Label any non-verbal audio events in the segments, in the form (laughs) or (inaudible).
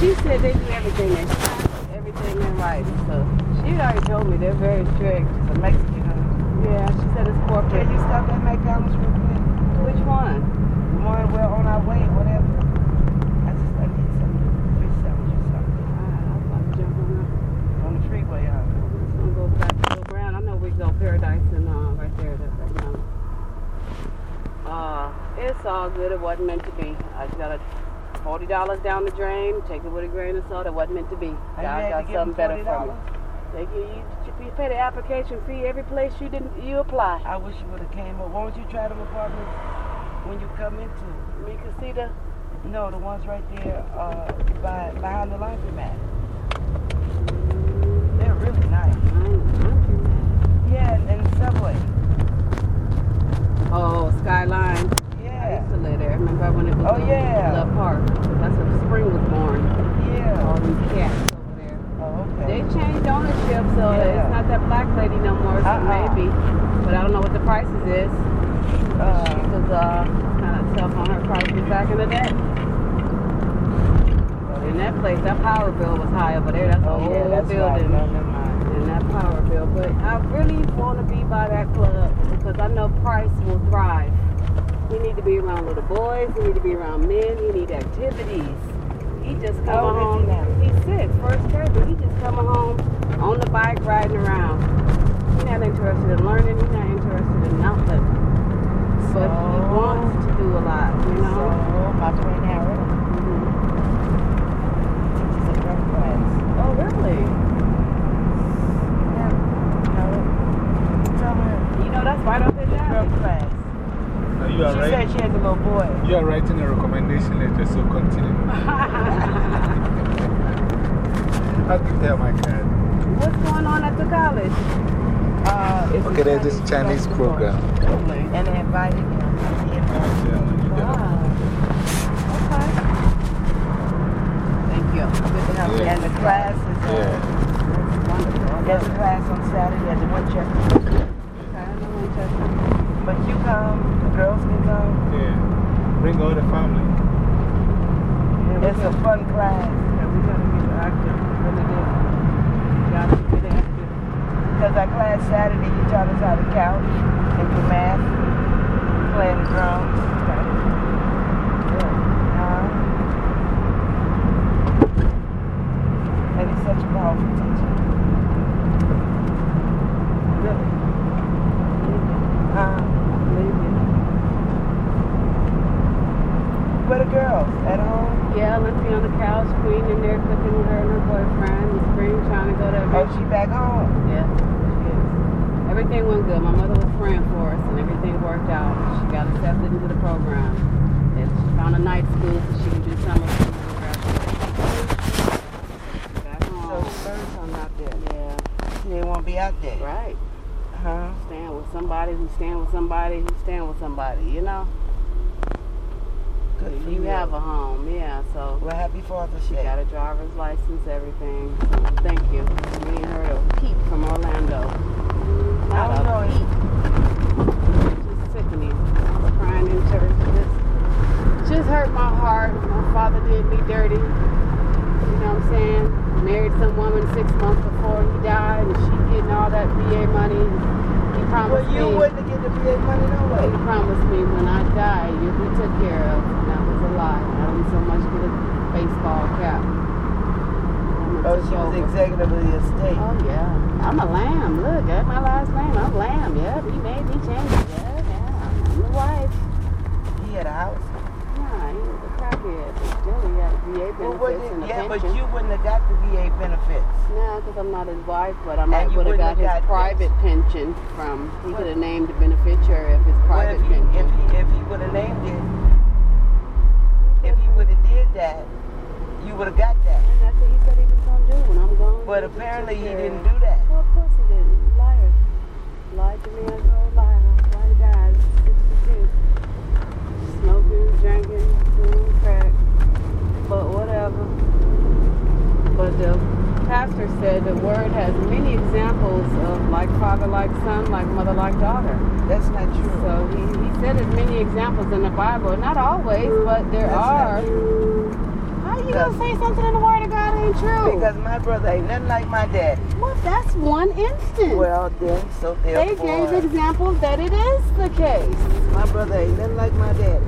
she said they do everything. They sign everything in writing. So she already told me they're very strict. It's a Mexican. Yeah, she said it's corporate. Can you stop at McDonald's real quick? Which one? The one we're on our way, whatever. I just, I need some free sandwich or something. I'm about to jump on that. On the freeway, huh? I'm gonna go back to Bill Brown. I know we go Paradise and uh, right there. That, right now. Uh, it's all good. It wasn't meant to be. I just got a $40 down the drain. Take it with a grain of salt. It wasn't meant to be. God got something better for me. $40? They give you, you pay the application fee every place you didn't you apply. I wish you would have came up. Won't you try them apartments when you come into? Me can see the. No, the ones right there uh, by, behind the laundromat. They're really nice. Yeah, and, and Subway. Oh, Skyline. I Yeah. used to live there. Remember when it was Oh, uh, yeah. Love Park? That's where Spring was born. Yeah. All these cats over there. Oh, okay. They changed ownership, so Yeah. it's not that black lady no more, so Uh-uh. maybe. But I don't know what the prices is. She Uh, was uh, kind of tough on her prices back in the day. In that place, that power bill was high over there. That's a oh, whole yeah, right. building. Never. And that power bill. But I really want to be by that club because I know Price will thrive. He need to be around little boys. He need to be around men. He need activities. He just coming is he home. now? He's six, first grade, but he just coming home on the bike riding around. He's not interested in learning. He's not interested in nothing. But he wants to do a lot, you know. So, my friend Harold teaches a drum class. Oh, really? Yeah. Tell her You know, that's right up drum alley. class. Now you are, She write, said she has a little boy. you are writing a recommendation letter, so continue. (laughs) I'll give her my card. What's going on at the college? Uh, it's a Okay, there's this Chinese festival. program. And they invited him. He Yeah, invited you get Wow. Okay. Thank you. Good to have him. you. And the class is, uh, Yeah. That's wonderful. there's a class on Saturday at the Winchester. Okay, I know Winchester. But you come, the girls can come. Yeah. Bring all the family. Yeah, It's a fun class. yeah, we gotta get active. Really do. Gotta get active. Because our class Saturday, he taught us how to count and do math, playing the drums. Okay. Good. Uh, and he's such a powerful teacher. Really. Uh, Believe you. Girls? At home? Yeah, Lindsay on the couch, Queen in there cooking with her and her boyfriend. The spring trying to go to Oh, she back home. Yeah, she is. Everything went good. My mother was praying for us, and everything worked out. She got accepted into the program. And she found a night school so she can do summer school and graduate. Back So home. the birds are not there. Yeah, want to be out there. right. Huh? Stand with somebody who's staying with somebody who's staying with somebody, you know? Good for You have a home, yeah, so. Well, happy Father's She Day. got a driver's license, everything. So thank you. Me and her are Pete from Orlando. I Not don't a know. Pete. Just sickening. I was crying in church. Just, just hurt my heart. My father did me dirty. You know what I'm saying? Married some woman six months before he died, and she getting all that VA money. Promised Well, you me. wouldn't get the VA money no way. He promised me when I die, you'll be took care of. And that was a lie. I didn't so much get a baseball cap. Oh, she was over. executive of the estate. Oh, yeah. I'm a lamb. Look, that's my last name. I'm lamb. Yeah, he made me change it. Yeah, yeah. I'm the wife. He had a house. Nah, he was a crackhead. But still, he had VA Well, benefits what and yeah, but you wouldn't have got the VA benefits. No, because I'm not his wife, but I might would have got his got private pension from, he could have named the beneficiary of his Well, private if he, pension. if he, if he would have named it, if he would have did that, you would have got that. And that's what he said he was going to do when I'm gone. But apparently he didn't do that. Well, of course he didn't. Liar. Lied to me as a whole liar. Why he died at 62. Smoking, drinking, doing crack. But whatever. But the pastor said the word has many examples of like father like son, like mother like daughter. That's not true. So he, he said there's many examples in the Bible. Not always, but there That's are. not true. How you gonna say something in the Word of God ain't true? Because my brother ain't nothing like my dad. well, that's one instance. Well, then, so they gave examples that it is the case. my brother ain't nothing like my daddy.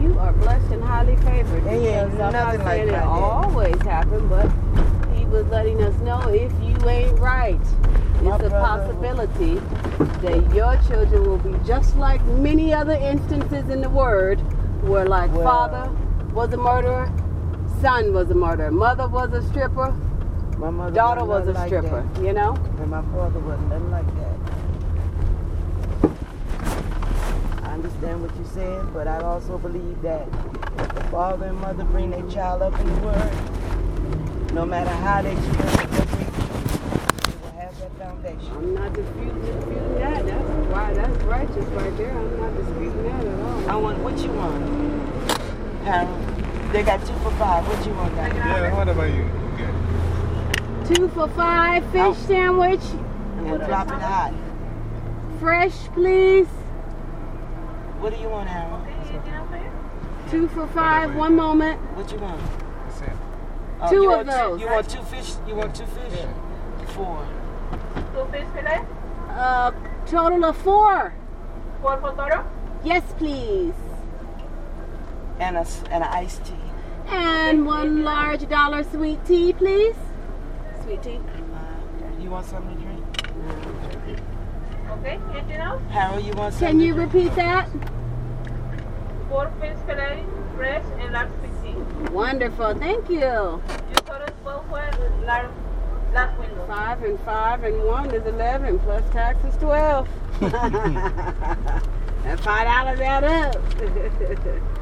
You are blessed and highly favored. Ain't because I'm nothing not like saying it my dad. always happen, but he was letting us know if you ain't right, My it's a possibility that your children will be just like many other instances in the Word, where like Well- father was a murderer, son was a murderer, mother was a stripper, My mother daughter was a like stripper. that. You know? And my father wasn't nothing like that. I understand what you're saying, but I also believe that if the father and mother bring their child up in the word, no matter how they experience their grief, they will have that foundation. I'm not disputing, disputing that. That's why that's righteous right there. I'm not disputing that at all. I want what you want. Harold, they got two for five. What you want, Daddy? Yeah, what about you? Good. Two for five fish Oh. sandwich. And drop it hot. Fresh, please. What do you want, Harold? Two for five. One moment. What you want? Same. Oh, Two you of want those. you want two fish? You want two fish? Four. Two fish fillet? Uh, total of four. Four for total? Yes, please. And a, s- and an iced tea. And one large dollar sweet tea, please. Sweet tea. Uh, you want something to drink? Okay, anything else? Harold, you want Can you repeat that? Four fish fillet, fresh, and large fifteen. Wonderful. Thank you. You total twelve for large, last window. Five and five and one is 11, plus tax is 12. (laughs) and five dollars add up. (laughs)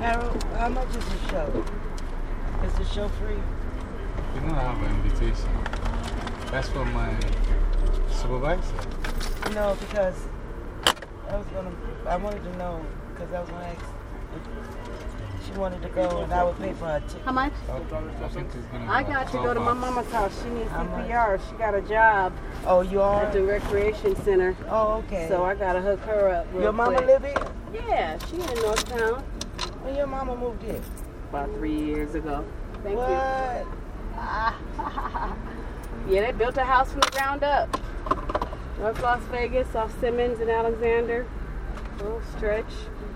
Harold, how much is the show? Is the show free? You don't have an invitation. That's for my supervisor. No, because I was gonna, I wanted to know, because I was gonna ask if she wanted to go and I would pay for her ticket. How much? I think it's gonna be I got to go to my mama's house. She needs How? CPR. She got a job Oh, you are? at the recreation center. Oh, okay. So I got to hook her up. Real Your mama quick. live here? Yeah, she in Northtown When your mama moved here? about three years ago. Thank what? you. (laughs) Yeah, they built a house from the ground up. North Las Vegas, off Simmons and Alexander. A Little stretch.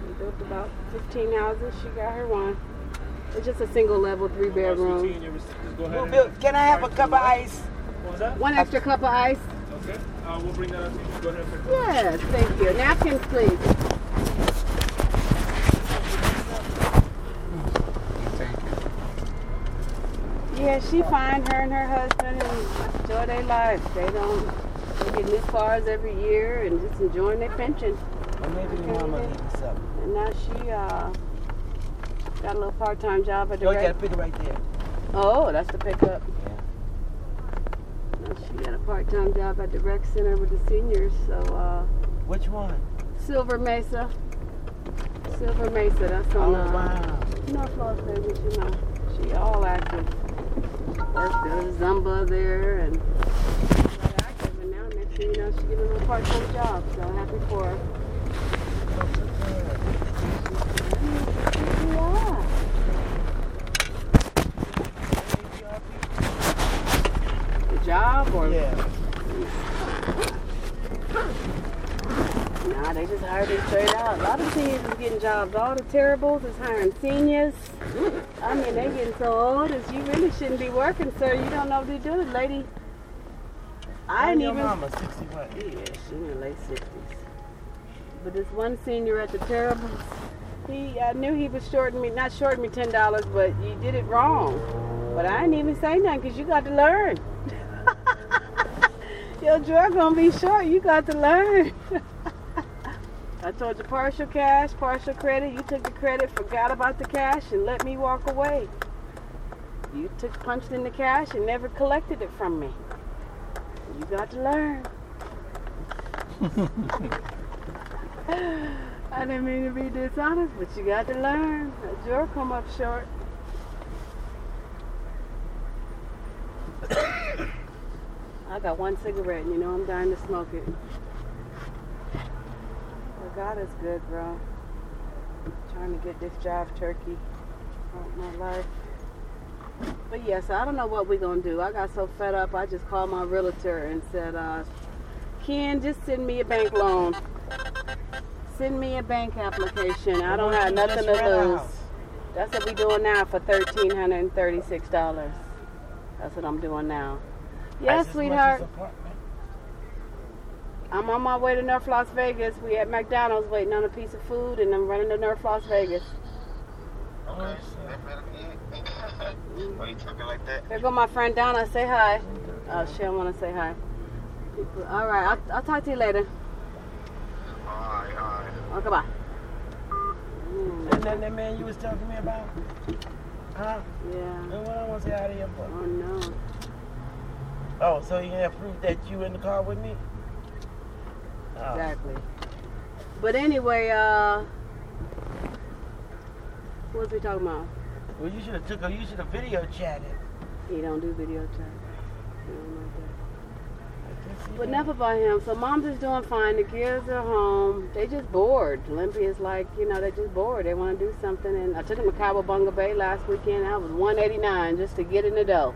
They built about 15 houses. She got her one. It's just a single level, three bedroom. Who built, can I have a cup of ice? What was that? One extra cup of ice. Okay. Uh, we'll bring that up to you. Go ahead and pick it Yes, thank you. Napkins, please. Thank. Yeah, she fine. Her and her husband and enjoy their life. They don't. They get new cars every year and just enjoying their pension. Or maybe your mama you something. And now she uh, got a little part-time job at the Yo, you gotta rec- right there. Oh, that's the pickup. Yeah. Now she got a part-time job at the rec center with the seniors. So uh, Which one? Silver Mesa. Silver Mesa. That's Oh, on uh, wow. North Las Vegas. You know, she all active. Worked does Zumba there and got. Next you know, she getting a little part-time job. So happy for her. Yeah. The job or Yeah. Nah, they just hired them straight out. A lot of seniors is getting jobs. All the Terrible's is hiring seniors. I mean, they getting so old as you really shouldn't be working, sir. You don't know what to do, it, lady. I didn't even. mama, 60 what? Yeah, she in her late sixties. But this one senior at the Terrible's, he I knew he was shorting me, not shorting me ten dollars, but you did it wrong. But I didn't even say nothing because you got to learn. (laughs) Your drug gonna be short. You got to learn. (laughs) I told you partial cash, partial credit. You took the credit, forgot about the cash, and let me walk away. You took punched in the cash and never collected it from me. You got to learn. (laughs) I didn't mean to be dishonest, but you got to learn. Drawer come up short. (coughs) I got one cigarette, and you know I'm dying to smoke it. But God is good, bro. trying to get this job turkey. about my life. But yes, I don't know what we're gonna do. I got so fed up, I just called my realtor and said, uh, Ken, just send me a bank loan. Send me a bank application. I don't have nothing to Just lose. That's what we're doing now for thirteen hundred and thirty-six dollars. That's what I'm doing now. Yes, as sweetheart. I'm on my way to North Las Vegas. We at McDonald's waiting on a piece of food, and I'm running to North Las Vegas. Oh, Okay, shit. That better be it. Why you talking like that? Here go my friend Donna. Say hi. Oh, she don't want to say hi. People, all right, I'll, I'll talk to you later. Alright, alright. Okay, bye. Mm, And then that man you was talking to me about? Huh? yeah. And what I want to say out of here for? Oh no. Oh, so you have proof that you in the car with me? Oh. Exactly. But anyway, uh, what was we talking about? Well, you should have took a, you should have video chatted. He don't do video chat. He don't like that. I guess he But don't. enough him. So mom's is doing fine. The kids are home. They just bored. Limpy is like, you know, they just bored. They want to do something. And I took them to Cowabunga Bay last weekend. That was 189 just to get in the dough.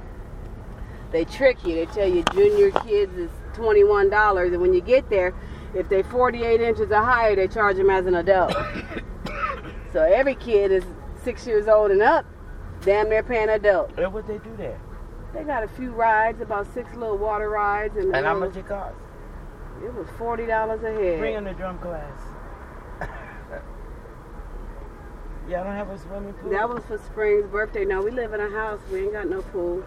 They trick you. They tell you junior kids is $21. And when you get there, if they 48 inches or higher, they charge them as an adult. (coughs) so every kid is six years old and up, damn near paying adult. And what they do there? They got a few rides, about six little water rides. And, And how much it cost? it was forty dollars a head. Bring in the drum class. Y'all don't have a swimming pool? That was for Spring's birthday. No, we live in a house. We ain't got no pool.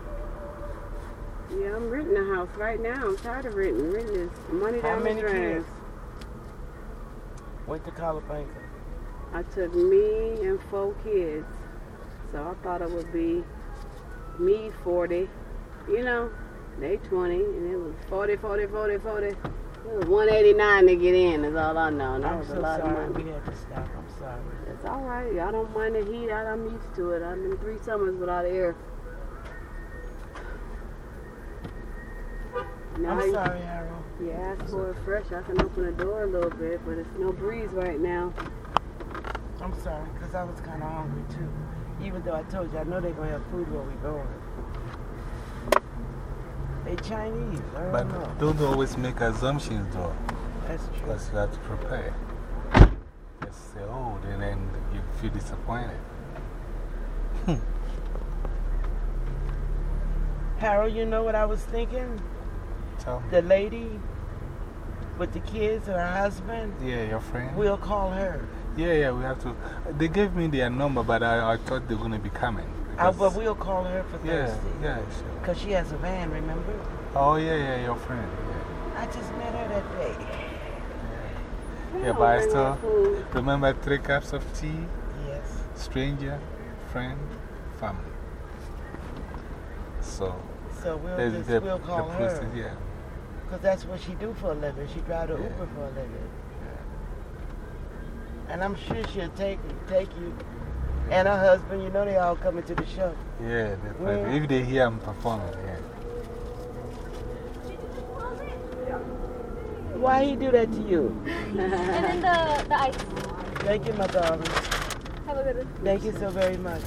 Yeah, I'm renting a house right now. I'm tired of renting. Renting is money How down the many drain. kids? Went to Calabasas. I took me and four kids. So I thought it would be me 40. You know, they 20. And it was 40, 40, 40, 40. It was 189 to get in, is all I know. And that I'm was so a lot sorry of money. we had to stop. I'm sorry. It's all right. I don't mind the heat. I- I'm used to it. I've been three summers without air. Now I'm sorry, Harold. You ask for it fresh. I can open the door a little bit, but it's no breeze right now. I'm sorry, because I was kind of hungry too. Even though I told you, I know they're going to have food where we're going. They Chinese. I don't But know. don't always make assumptions, though, That's true. because you have to prepare. Just say, oh, and then you feel disappointed. (laughs) Harold, you know what I was thinking? Tell me. The lady with the kids and her husband, Yeah, your friend? we'll call her. Yeah, yeah, we have to. They gave me their number, but I, I thought they were going to be coming. Uh, but we'll call her for Thursday. yeah, sure. Because she has a van, remember? Oh, yeah, yeah, your friend. Yeah. I just met her that day. Yeah, yeah but I still remember three cups of tea, Yes. stranger, friend, family. So, So we'll, just, the, we'll call her. yeah. Because that's what she do for a living. She drive the Yeah. Uber for a living. And I'm sure she'll take, take you. And her husband, you know they all coming to the show. Yeah, they play. Yeah. if they hear I'm performing, yeah. Why he do that to you? And then the, the ice. Thank you, my darling. Have a good one. Thank you so very much.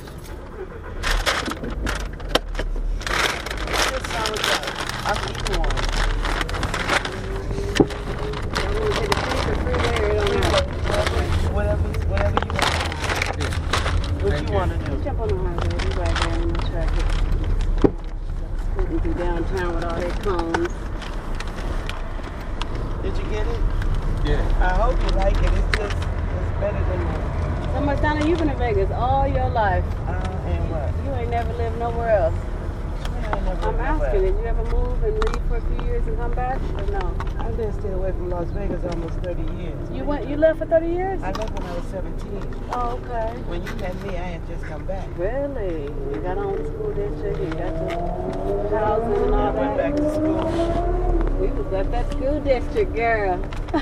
Just sourdough. I'm eating one. I'm going to take a free, free there. It don't matter. Whatever, whatever you want. Okay. What Thank you you. want to do? Jump on the highway. We right there in the traffic. Scooting through downtown with all their cones. Did you get it? Yeah. I hope you like it. It's just, it's better than the, So much Donna, you've been in Vegas all your life. uh, and what? You ain't never lived nowhere else. I ain't never I'm been nowhere. asking, did you ever move and leave for a few years and come back? Or no? I've been staying away from Las Vegas almost 30 years. You went, you left for 30 years? I left when I was 17. Oh, okay. When you met me, I had just come back. Really? You got on the school district, you got the houses and I all went back to school. We was at that school district, girl. (laughs) I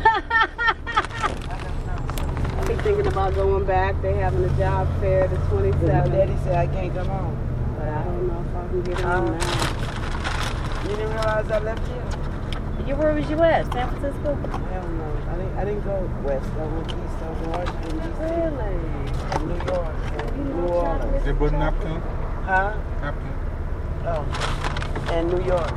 be thinking about going back. They having a job fair the But my 27th. daddy said I can't come home. But I don't know if I can get on Uh, now. You didn't realize I left here? You, where was you at? San Francisco? Hell no. I didn't, know. I didn't go west. I went east. I was in Washington, D.C. Really? and New York, and You New know, trying Orleans. They brought napkin? Huh? Napkin. Oh. And New York.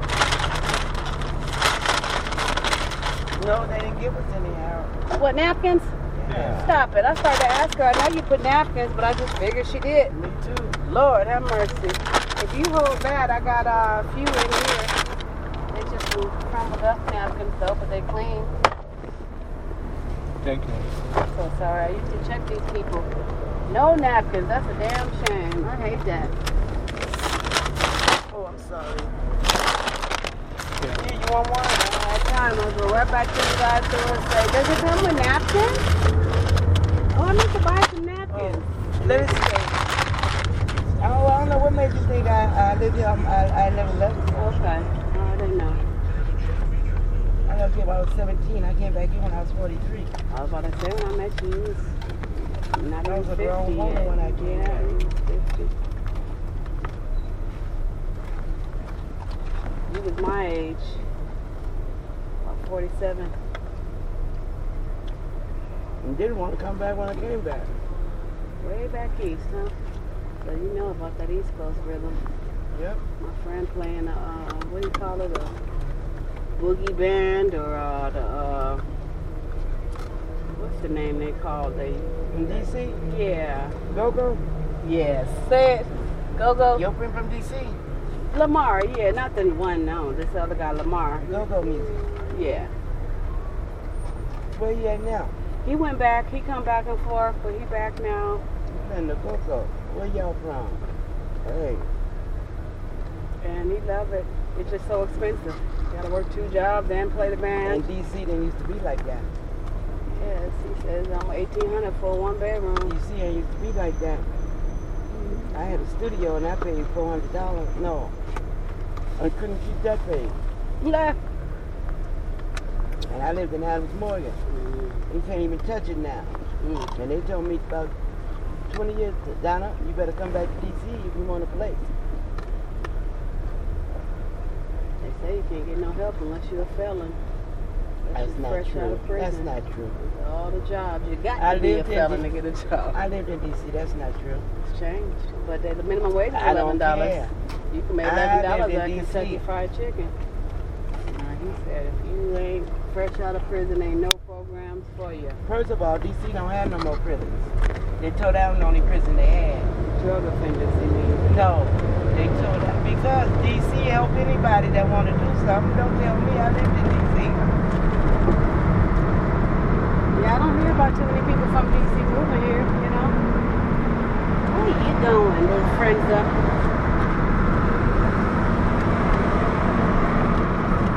No, they didn't give us any Harold. What, napkins? Yeah. Stop it. I started to ask her. I know you put napkins, but I just figured she did. Me too. Lord have mercy. If you hold that, I got uh, a few in here. They just some crumbled up napkins, though, but they clean. Thank you. So sorry. I used to check these people. No napkins. That's a damn shame. I hate that. Oh, I'm sorry. Yeah. Here, you want one? I had time. I'll go right back to the guy's store and say, Does it come with napkins? Oh, I need to buy some napkins. Oh, let me see. Oh, I don't know what made you think I, I lived here. I'm- I, I never left. Okay. Oh, I didn't know. I left here when I was 17. I came back here when I was 43. I was about to say when I met you, you was not I was a 50 grown woman when I came Yeah, you was You was my age. About 47. And didn't want to come back when I came back. Way back east, huh? So you know about that East Coast rhythm. Yep. My friend playing, a, uh, what do you call it? A boogie band or uh, the, uh, what's the name they call the, From D.C.? yeah. Go-Go? Yes. Say it. Go go. Your friend from D.C.? Lamar, yeah, not the one, no. This other guy, Lamar. Go-Go music. Yeah. Where you at now? He went back. He come back and forth, but he back now. Playing the Go-Go. Where y'all from? Hey. And he love it. It's just so expensive. You gotta work two jobs and play the band. And. D.C. didn't used to be like that. Yes, he says I'm 1800 for one bedroom. You see, ain't used to be like that. I had a studio and I paid $400. No. I couldn't keep that paid. Left. And I lived in Adams Morgan. You can't even touch it now. Mm. And they told me about 20 years, Donna, you better come back to D.C. if you want a place. They say you can't get no help unless you're a felon. Unless That's not fresh out true. That's not true. All the jobs. You got I to be a felon D- to get a job. I lived in D.C. That's not true. It's changed. But the the minimum wage is I $11. You can make $11 lived in at. Kentucky Fried Chicken. Now, he said if you ain't fresh out of prison, ain't no programs for you. First of all, D.C. don't have no more prisons. They tore down the only prison they had. Drug offenders, you mean? No, they tore down. Because D.C. help anybody that want to do something. Don't tell me I lived in D.C. Yeah, I don't hear about too many people from D.C. moving here, you know? Where you going, little friends up?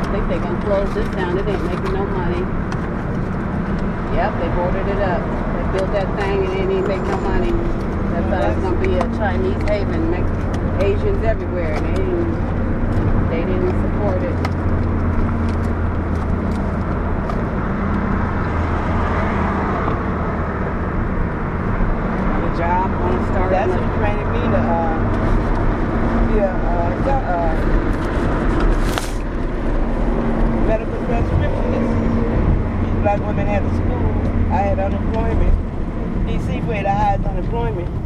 I think they're going to close this down. It ain't making no money. Yep, they boarded it up. They built that thing and it ain't make no money. That's how it's going to be a Chinese haven. Make Asians everywhere. They didn't, they didn't support it. The job want to start That's on who the training me to, uh, be a, uh, do- uh, medical transcriptionist. Black women had a school. I had unemployment. D.C. paid the highest unemployment.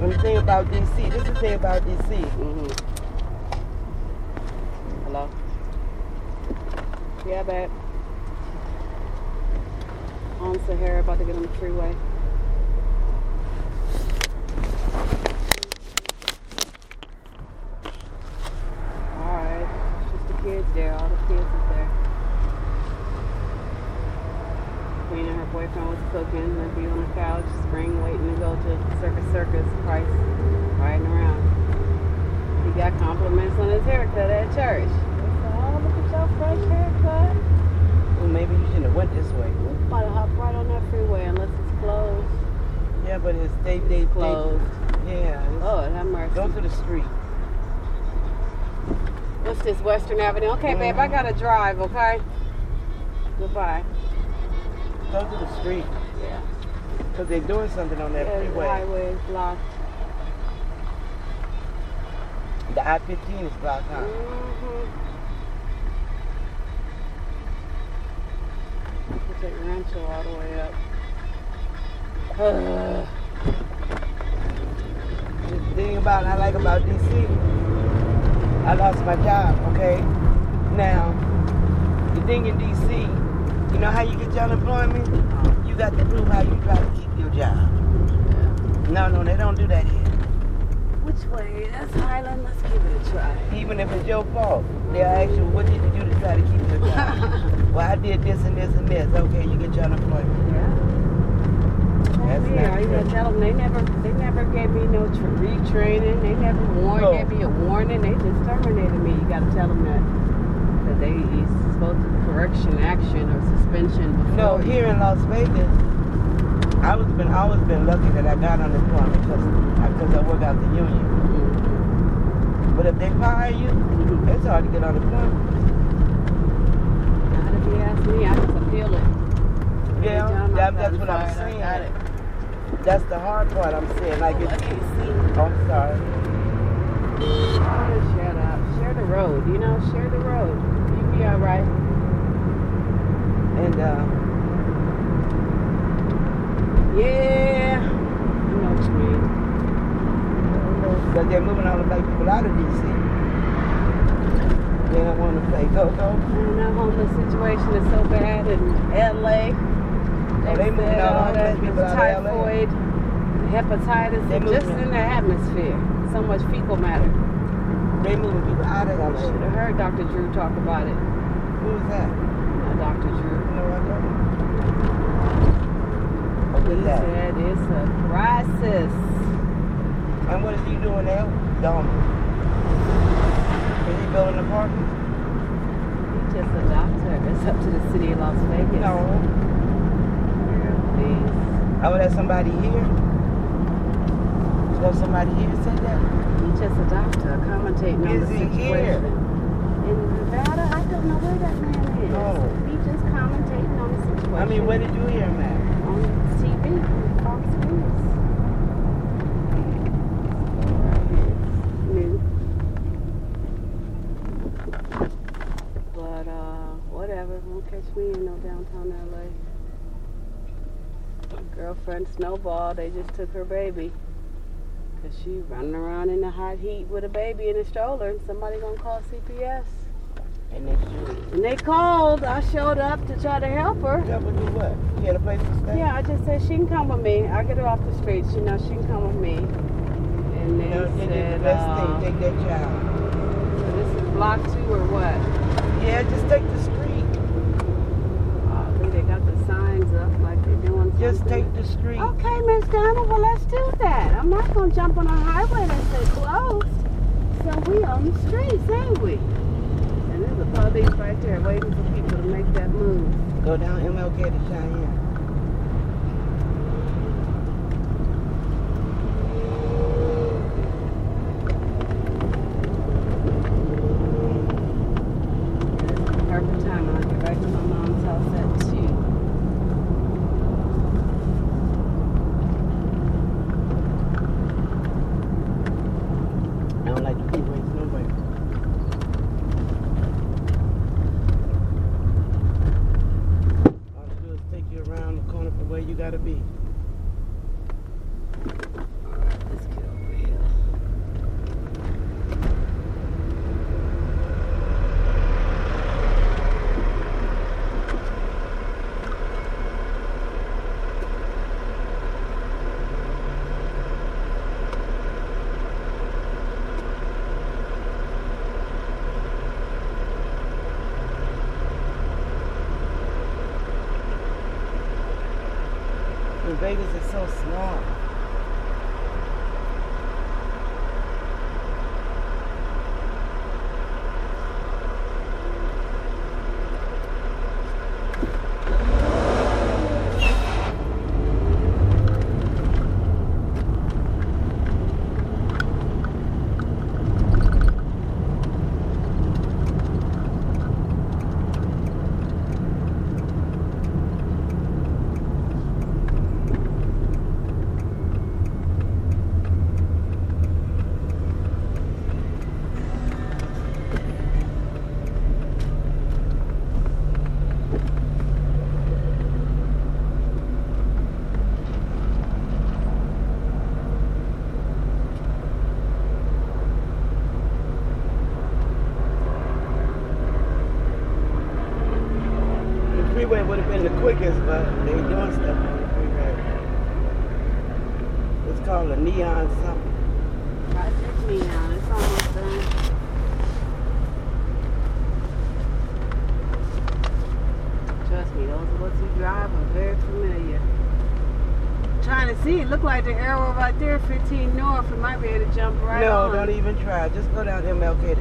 And the thing about D.C., this is the thing about D.C. Mm-hmm. Hello? Yeah, babe. On Sahara, about to get on the freeway. Alright. It's just the kids there. All the kids is there. Queen and her boyfriend was cooking. They'd be on the couch, spring, waiting to go to Circus Circus. Price riding around. He got compliments on his haircut at church. They said, oh, look at your fresh haircut. Well, maybe you shouldn't have went this way. We about to hop right on that freeway unless it's closed. Yeah, but it's they, they, Closed. They, yeah. it's- Lord, have mercy. Go to the street. What's this, Western Avenue? Okay, babe, I gotta drive, okay? Goodbye. Go to the street. Yeah. Because they're doing something on that Yeah, the freeway. highway is blocked. The I-15 is blocked, huh? Mm-hmm. We'll take Rancho all the way up. (sighs) (sighs) This, thing about I like about DC, I lost my job, okay? Now, the thing in DC, you know how you get your unemployment? You got to prove how you try to keep your job. No, no, they don't do that here. Which way? That's Highland. Let's give it a try. Even if it's your fault, they'll ask you, what did you do to try to keep your job? (laughs) well, I did this and this and this. Okay, you get your unemployment. Yeah. That's yeah, you gonna tell them they never, they never gave me no tra- retraining. They never warned, No. gave me a warning. They just terminated me. You gotta tell them that that they he's supposed to correction action or suspension. Before No, here in Las Vegas, I was been always been lucky that I got unemployment because because I work out the union. Mhm. But if they fire you, it's hard to get unemployment. Not if you ask me, I just appeal it. Yeah, that, that's what I'm saying. That's the hard part I'm saying. Like, it's, I can't see. oh, I'm sorry. Oh, shut up. Share the road. You know, share the road. You be all right. And uh, Yeah. I know what you mean. because they're moving all the black people out of D.C. They don't want to play go-go. And that homeless situation is so bad in LA. They all that homeless people was out of LA? typhoid, hepatitis, They just in the atmosphere. So much fecal matter. They moving people out of I LA. should have heard Dr. Drew talk about it. Who's that? Uh, Dr. Drew. No, I don't. What He that? said it's a crisis. And what is he doing now? Dumb. Is he building apartments? He's just a doctor. It's up to the city of Las Vegas. No. I would have somebody here. Have somebody here say that? He's just a doctor commentating on Is the he here? situation. In Nevada, I don't know where that man is. No. He just commentating on the situation. I mean, where did you hear him at? On TV, Fox News. New. But, uh, whatever. Won't catch me in no downtown LA. My girlfriend Snowball, they just took her baby. Cause she running around in the hot heat with a baby in a stroller and somebody gonna call CPS. And they should. And they called. I showed up to try to help her. Yeah, but do what? You had a place to stay? Yeah, I just said she can come with me. I get her off the streets. You know, she can come with me. And they You know, they did said, the best uh, thing. Take that child. so this is block two or what? Yeah, just take the street. Oh, look, they got the signs up like they're doing something. Just take the street. Okay, Miss Donna, well, let's do that. I'm not going to jump on a highway that says closed. So we on the streets, ain't we? And there's a police right there waiting for people to make that move. Go down MLK to Cheyenne. right there, 15 North, we might be able to jump right no, on. No, don't even try. Just go down MLK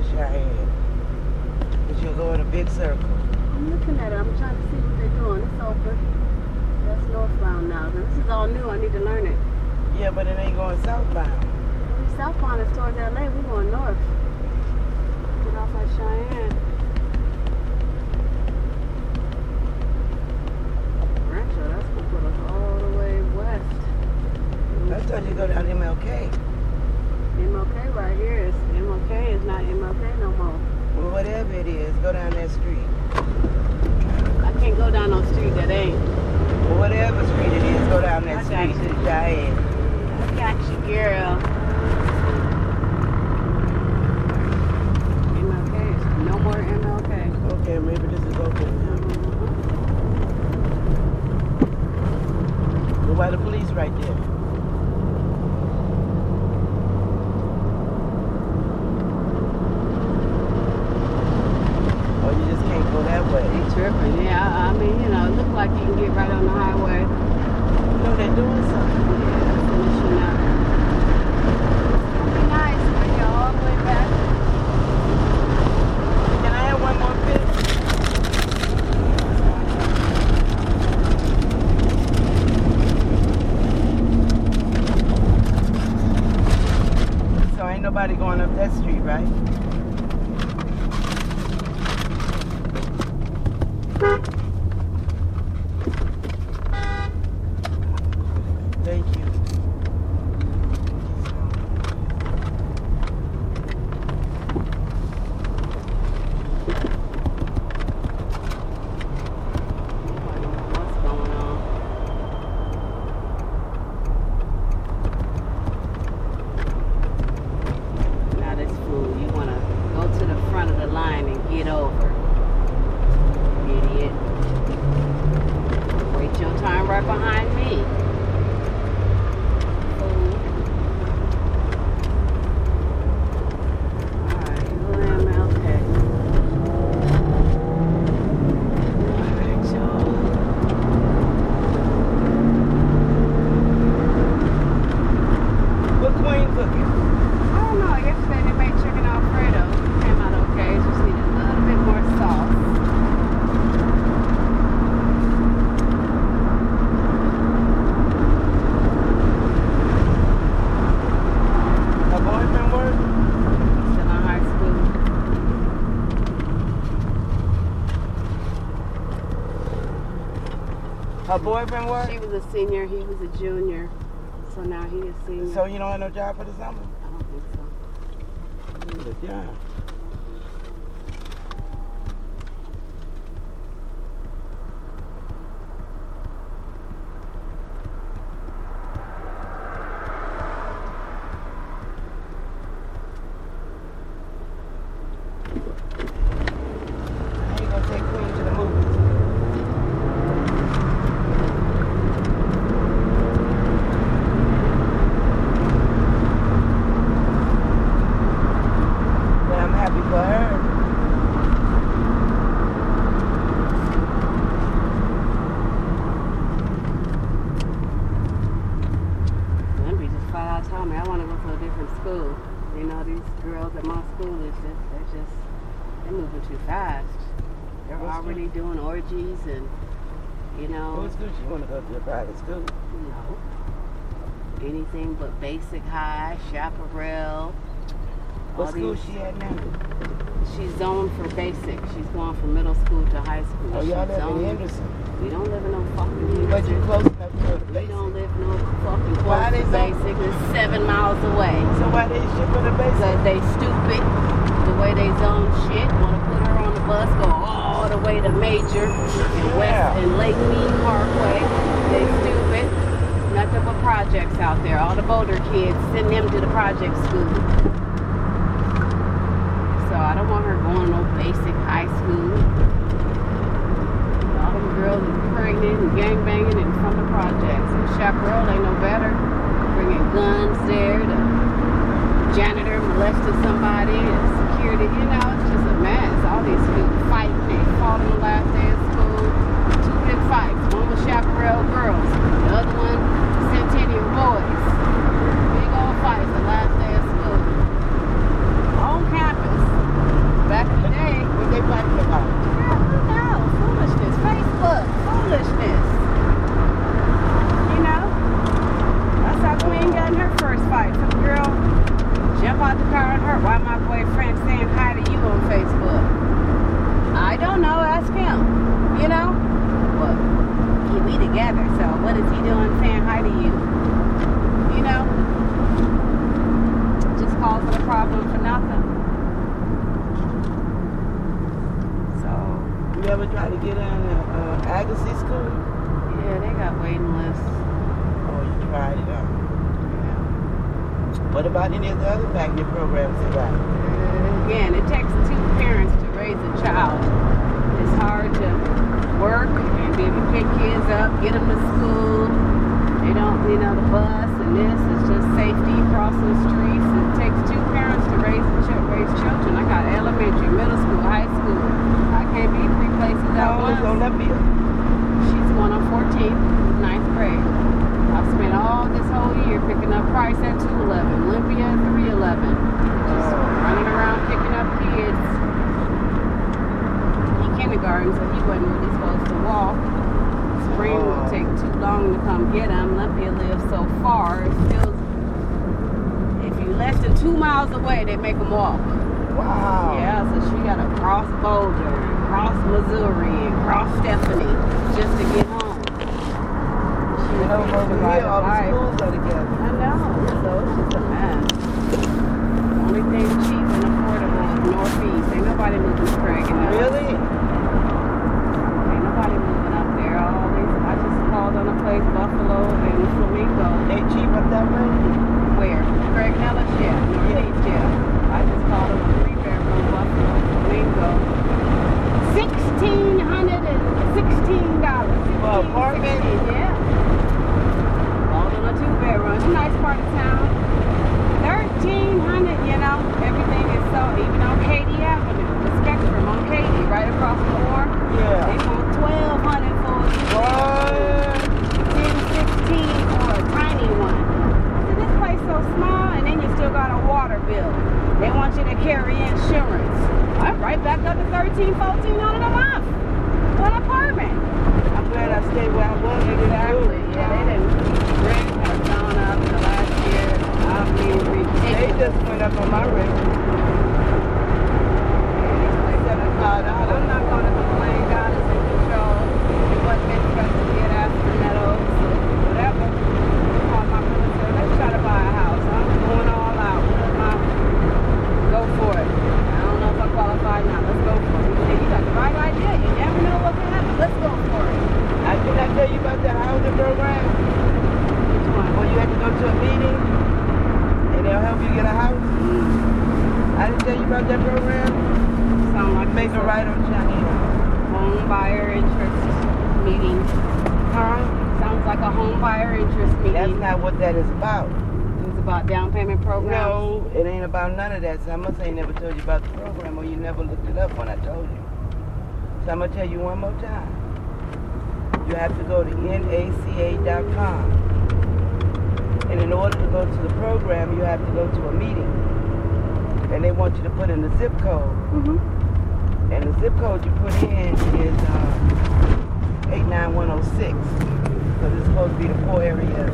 velho. boyfriend was? She was a senior, he was a junior. So now he is senior. So you don't have no job for chaperone ain't no better. Bringing guns there, the janitor molested somebody, and security, you know, it's just a mess. All these people fighting, they fought them the last day of school. Two big fights. One with chaparral girls, the other one, centennial boys. Big old fights the last day of school. On campus. Back in the day. when they fighting about? Jump out the car and hurt. Why my boyfriend saying hi to you on Facebook? I don't know. Ask him. You know? Well, he- we together. So what is he doing saying hi to you? You know? Just causing a problem for nothing. So. You ever try to get in uh, Agassi school? Yeah, they got waiting lists. Oh, you tried it. What about any of the other magnet programs you got? Again, it takes two parents to raise a child. It's hard to work and be able to pick kids up, get them to school. They don't, you know, the bus and this is just safety crossing streets. It takes two parents to raise ch- raise children. I got elementary, middle school, high school. I can't be three places at once. How old's once. Olympia? She's going on 14th, ninth grade. Spent all this whole year picking up Price at 211, Olympia at 311. Just running around picking up kids. He kindergarten, so he wasn't really supposed to walk. Spring Oh. would take too long to come get him. Olympia lives so far. It feels, if you're less than two miles away, they make him walk. Wow. Yeah, so she got to cross Boulder, cross Missouri, and cross Stephanie just to get home. She You know, refuses to over ride here, a all the bike. schools are together. I know, so it's just a mess. The only thing cheap and affordable is Northeast. Ain't nobody moving to Craig. Really? Ain't nobody moving up there. All these, I just called on a place, Buffalo and Flamingo. They cheap up that way? Where? Craig Nellis, yeah. Northeast, yeah. I just called him a three bedroom Buffalo Flamingo. Sixteen hundred and sixteen dollars. For an apartment? Yeah. Called on a two bedroom. It's a nice part of town. Thirteen hundred, you know, everything is so even on Katie Avenue, the spectrum on Katie, right across the wharf. They Yeah. want twelve hundred for a two What? 10, 16 for a tiny one. I said, this place so small, and then you still got a water bill. They want you to carry insurance. I'm right back up to 13, 14 on a month for an apartment. I'm glad I stayed where I was. They didn't Exactly. move. Yeah, they didn't. Rent has gone up in the last year. I mean, They ridiculous. just went up on my rent. Seventy-five I'm dollars. not going to complain. God is in control. It wasn't interested to get after Meadows, whatever. Called my realtor. Let's try to buy a house. I'm going all out. Put my- Go for it. I don't know if I qualify now. Let's go for it. He said, You got the right idea. You never know what can happen. Let's go for it. I did I tell you about the housing program? Which one? Where you had to go to a meeting and they'll help you get a house? I didn't tell you about that program? Sound like Make a right on China. home buyer interest meeting. Huh? Sounds like a home buyer interest meeting. That's not what that is about. It's about down payment programs. No, it ain't about none of that. So I must ain't never told you about the program or you never looked it up when I told you. So I'm going to tell you one more time. You have to go to naca.com. And in order to go to the program, you have to go to a meeting. And they want you to put in the zip code. Mm-hmm. And the zip code you put in is uh, 89106. Because it's supposed to be the poor area.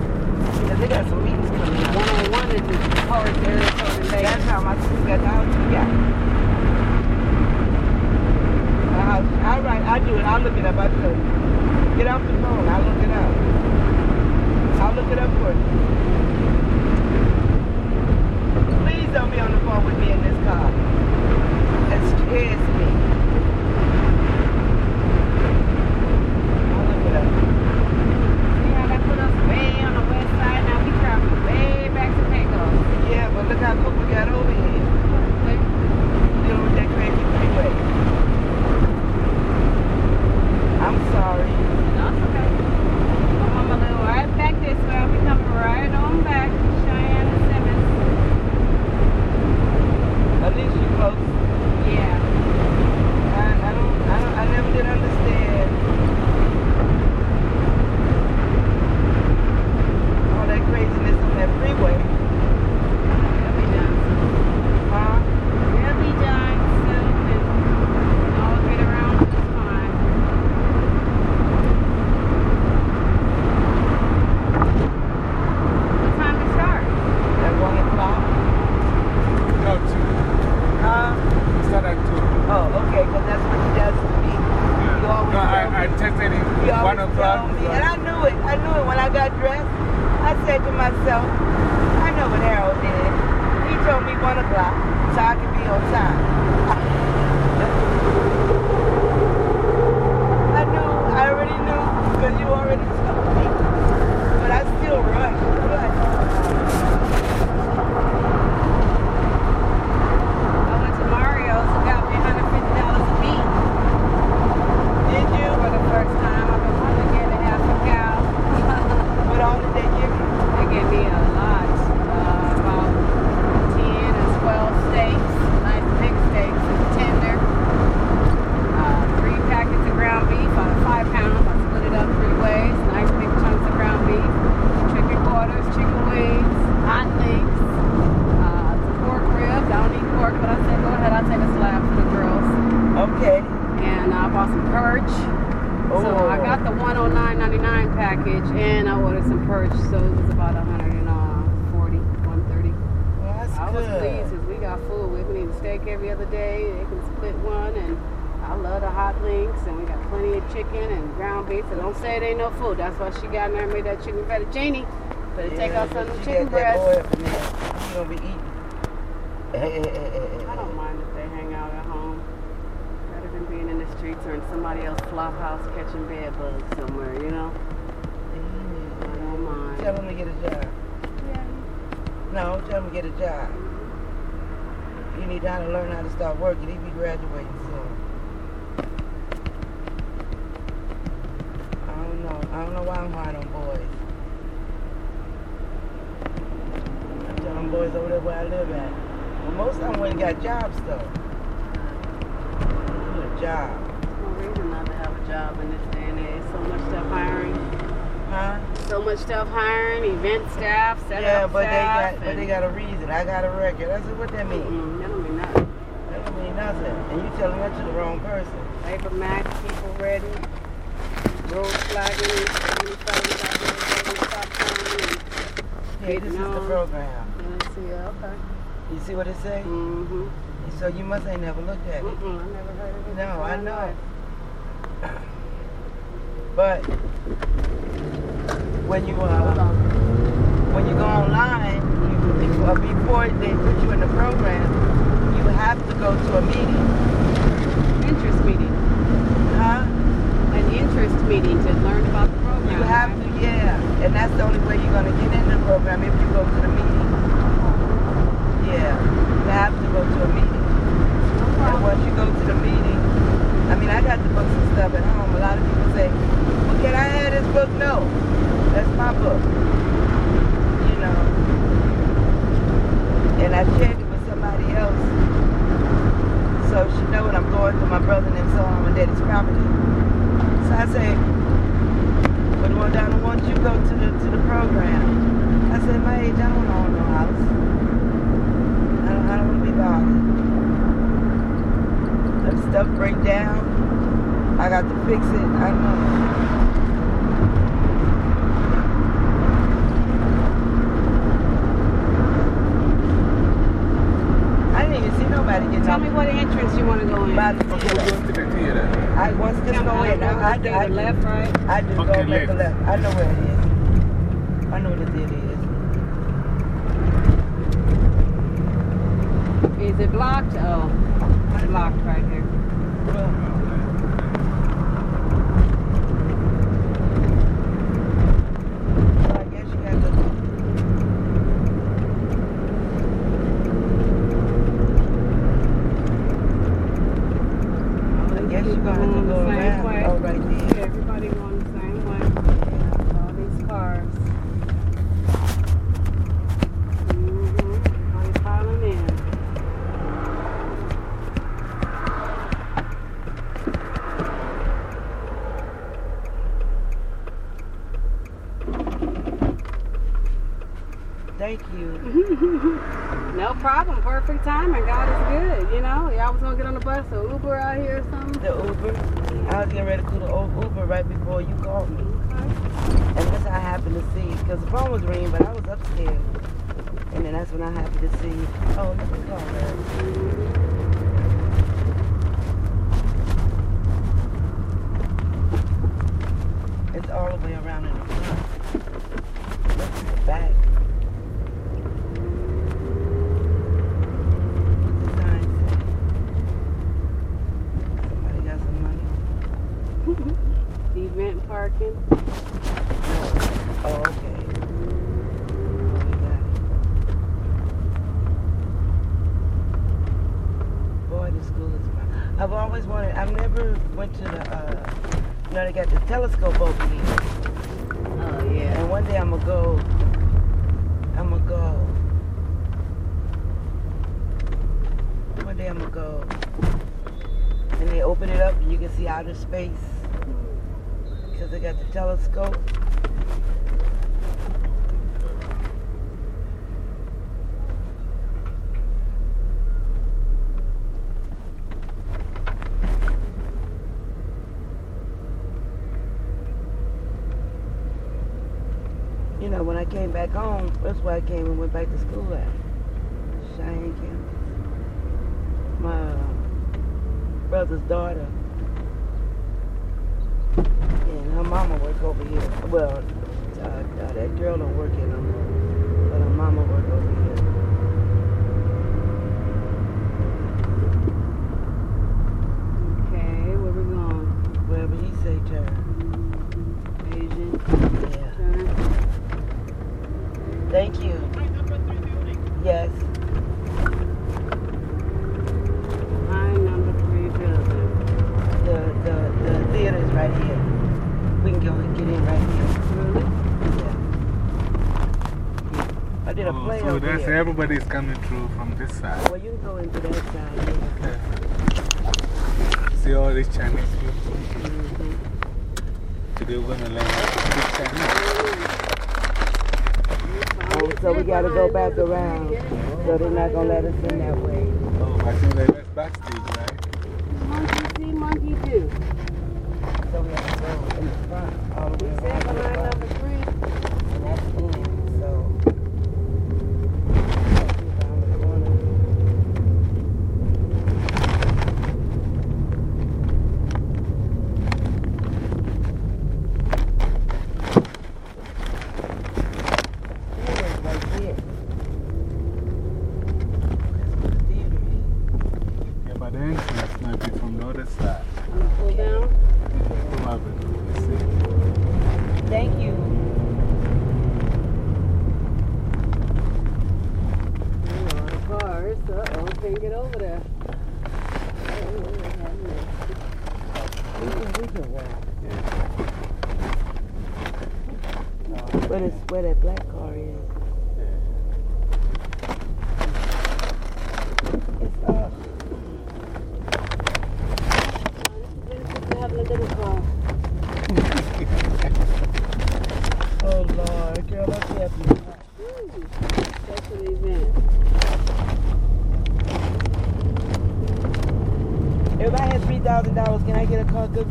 Because they got some meetings coming up. One on one is the. That's how my sister got. The house, all right, I'll do it. I'll look it up. You. Get off the phone. I'll look it up. I'll look it up for. Please don't be on the phone with me in this car. That scares me. I'll look it up. See how that put us way on the west side? Now we traveling way back to Pecos. Yeah, but look how we got over here. Dealing with that crazy freeway. I'm sorry. No, it's okay. I'm on my little right back this way. I'll be coming right myself. I know what Harold did. He told me 1 o'clock so I could be on time. I knew, I already knew because you already told me. But I still run. But I went to Mario's and got me $150 a beat did you? for the first time. I've been wanting to get a half a cow. What all did they give you? They gave me a lot, uh, about 10 or 12 steaks, nice big steaks and tender. Uh, three packets of ground beef out of five pounds. I split it up three ways. Nice big chunks of ground beef, chicken quarters, chicken wings, hot links, uh, some pork ribs. I don't eat pork, but I said go ahead, I'll take a slab for the girls. Okay. And I bought some perch. So I Oh. got the 109.99 package and I ordered some perch, so it was about 140, uh, 130. Well, that's I was good. pleased because we got food. We can eat a steak every other day. They can split one, and I love the hot links, and we got plenty of chicken and ground beef. So don't say it ain't no food. That's why she got in there and made that chicken fettuccine. Better take Yeah, out some of the chicken got that breast. boy up in there. You gonna be eating. Eh, eh, eh, eh, eh, I don't mind if they hang out at home. Better than being in the streets or in somebody else's flop house catching bed bugs somewhere, you know? I don't mind. Tell him to get a job. Yeah. No, tell him to get a job. You need to learn how to start working. He be graduating soon. I don't know. I don't know why I'm hard on boys. I tell them boys over there where I live at. Well, most of them went and got jobs though. Job. No reason not to have a job in this day and age. So much stuff hiring. Huh? So much stuff hiring, event staff, set yeah, up but they staff. got but they got a reason. I got a record. I said, what that mean? Mm-mm, that don't mean nothing. That don't mean nothing. And you telling that to the wrong person. Labor match, people ready, road flagging, county felons out there ready stop sign. Yeah, this is the program. And see, okay. You see what it say? Mm-hmm. So you must ain't never looked at it. Mm-mm, I never heard of it. No, I know. But when you uh, when you go online, you, before, before they put you in the program, you have to go to a meeting, Interest meeting. huh? An interest meeting to learn about the program. You have right? to, yeah. And that's the only way you're gonna get in the program if you go to the meeting. Yeah, you have to go to a meeting. And once you go to the meeting, I mean, I got the books and stuff at home. A lot of people say, well, can I have this book? No, that's my book. You know. And I shared it with somebody else. So she know what I'm going through, my brother and so on, my daddy's property. So I say, well, Donna, once you go to the, to the program, I said, my age, I don't own no house. I don't, I don't want to be bothered. If stuff break down, I got to fix it. I don't know. I didn't see nobody get Tell me what entrance you want to go in. By the Okay, theater. go to the theater. I once just Tell me, go I in. don't I, I, I, left, right? I just go Okay, make a left. left. I know where it is. I know what the theater is. Is it blocked? Oh, it's blocked right here. Well, so I guess you have to. I guess you're gonna have to go the same around. way. Oh, right there. Yeah, everybody going the same way. All these cars. Mm-hmm. Everybody piling in. Thank you. No problem. Perfect timing. God is good. You know, y'all was gonna get on the bus or Uber out here or something. The Uber. I was getting ready to call the old Uber right before you called me. Okay. And this I happened to see, because the phone was ringing, but That's why I came and went back to school at. Cheyenne campus. My brother's daughter Everybody is coming through from this side. Well, you going to that side. Yeah. See all these Chinese people? -hmm. Today we're going to learn how to speak Chinese. Oh, so we got to go back around so they're not going to let us in that way.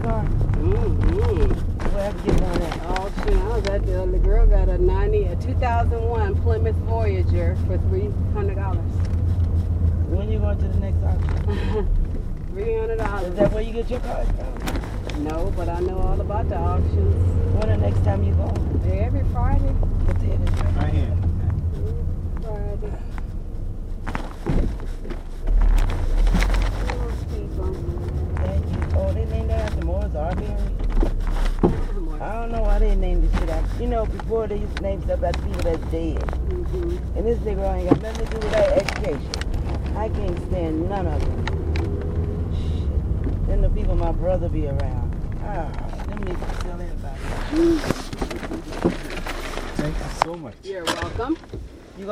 God.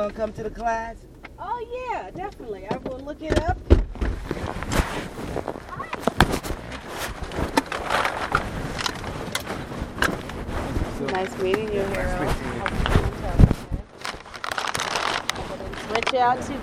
gonna come to the class? Oh yeah, definitely. I will look it up. So, nice meeting you, Harold. Nice Harold. Nice meeting you. Watch out too.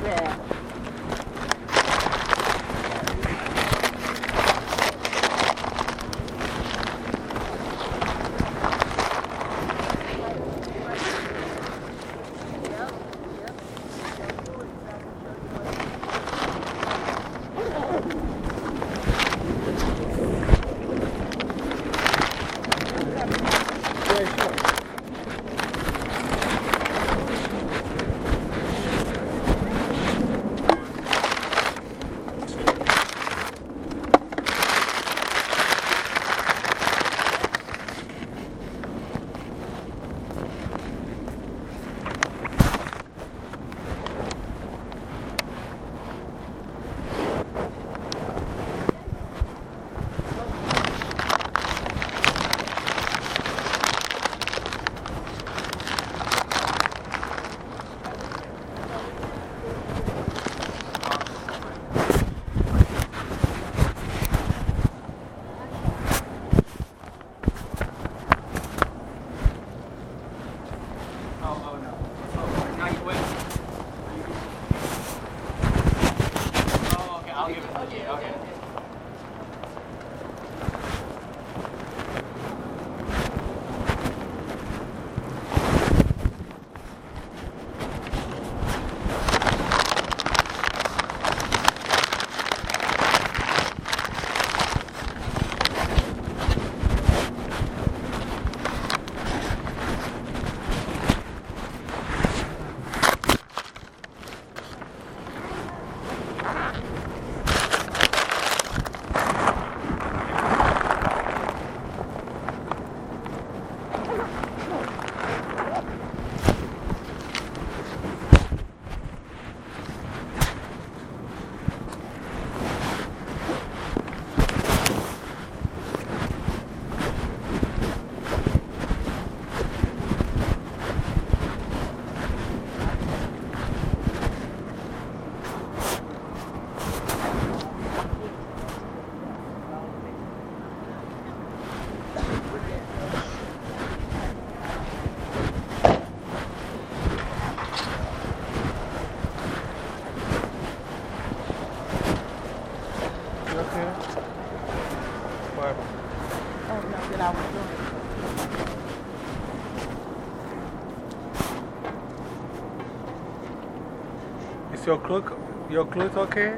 Your cloak, your clothes okay?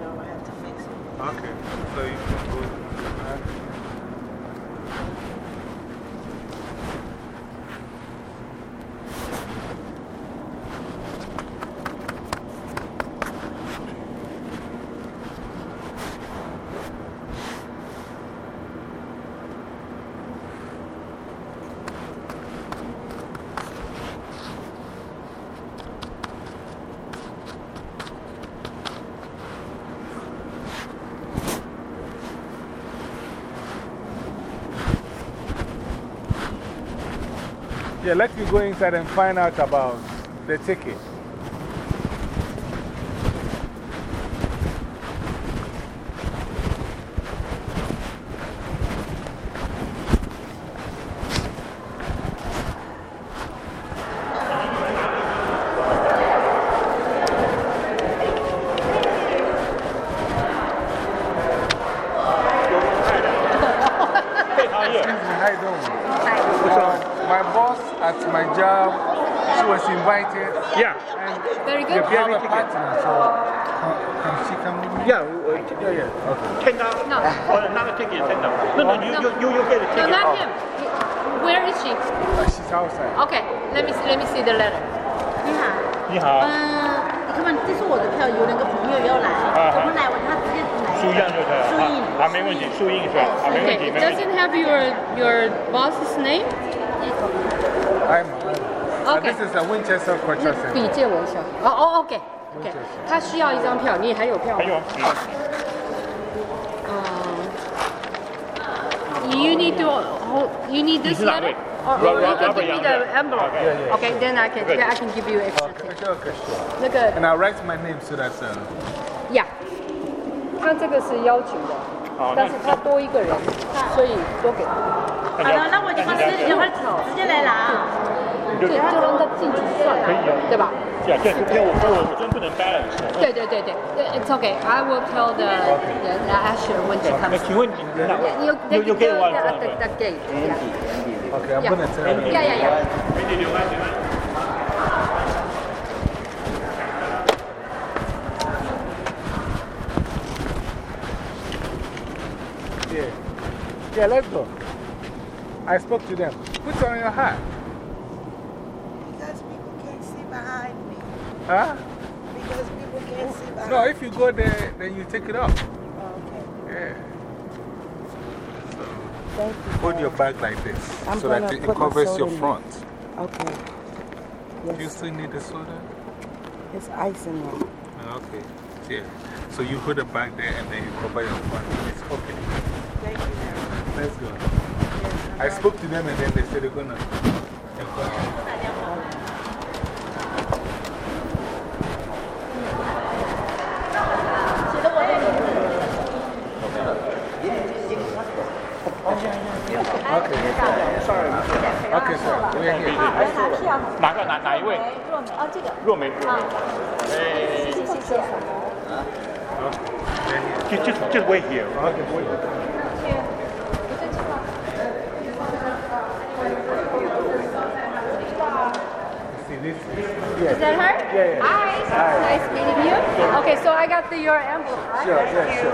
No, I have to fix it. Okay. So you can go. uh, Yeah, let me go inside and find out about the ticket. 要一张票，你还有票吗还？有，嗯，嗯，You need to hold. You need 你 this 是哪 letter, 位 or, or you can give me the Robert envelope. Yeah, yeah. Okay, then I can Good. I can give you extra. Okay. 那个 And I'll write my name so that. Uh, 呀，他这个是邀请的，但是他多一个人，所以多给好了，那我就把直接一会儿直接来拿。就就让他进去算了可以啊，对吧？这样这样，因为我我我真不能 balance。对对对对对，It's okay. I will tell the the the usher when she 那 comes. 请问你哪 You 有有给我 the 了？the the gate. okay, I'm Yeah. to tell you. Yeah yeah yeah. Yeah. Yeah, let's go. I spoke to them. Put on your hat. Huh? Because people can't see behind No, if you go there, then you take it off. Okay. Yeah. Thank you. Hold your bag like this I'm so that it covers your front. Okay. Do you still need the soda? It's ice in there. Ah, Okay. Yeah. So you hold the bag there and then you cover your front. It's okay. Thank you. Let's go. I spoke to them and then they said they're going to. They're gonna. Okay. Okay, sir. We are here. 哪个哪哪一位？若美哦，这个若梅。若梅。哎。谢谢谢谢。 Okay. 就就就 wait here. See, this is. Is that her? Yeah, yeah. Hi. Nice meeting you. Okay, so I got the, your envelope, right? Sure, yeah, sure.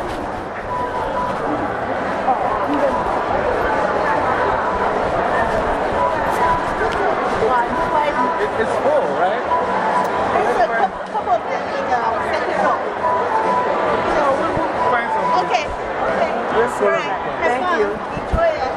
It, it's full, right? There's a couple of them in the second row. So we will. Find some Okay. Okay. Let's go. Have Thank fun. you. Enjoy it.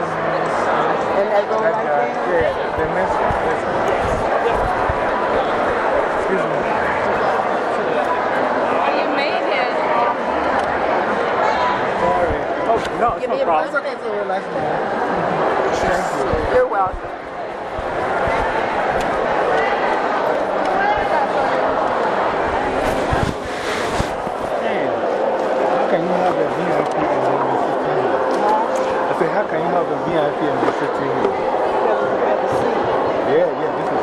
And I go That right guy, there. yeah, the next Excuse me. You made it. Sorry. Oh, no, it's no problem. okay, so nice to meet you. Thank you. You're welcome. Hey, how can you have a VIP and then be sitting here? I said, how can you have a VIP and sitting here? Yeah, yeah, this is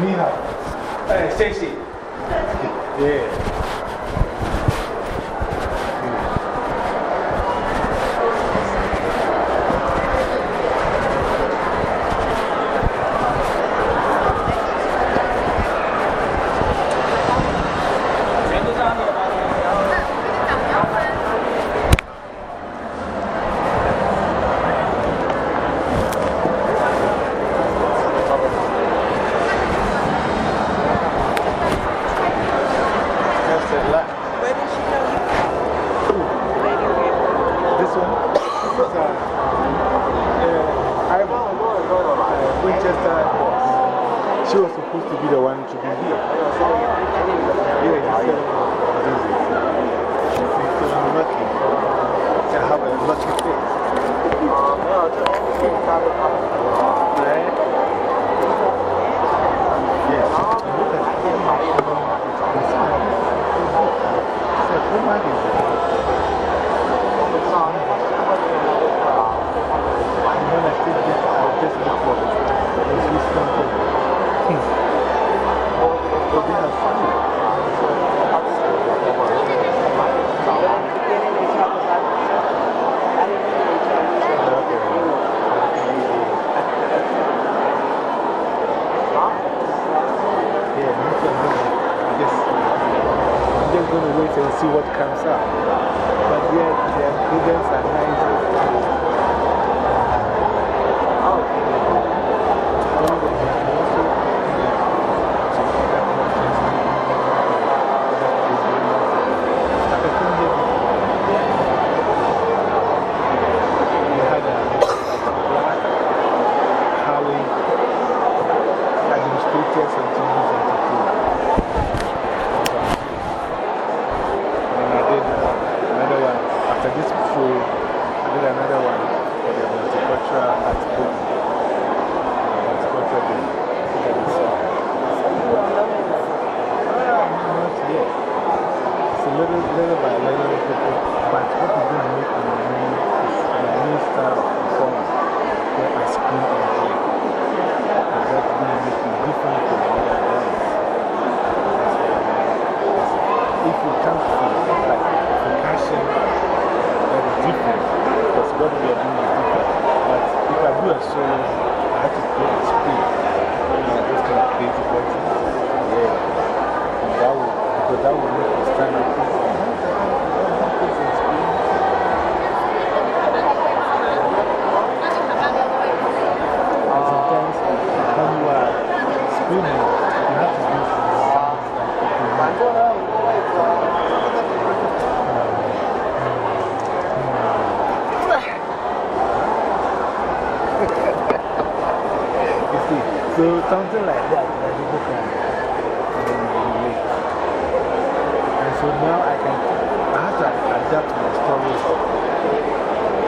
Miha. Hey, Stacy. Yeah.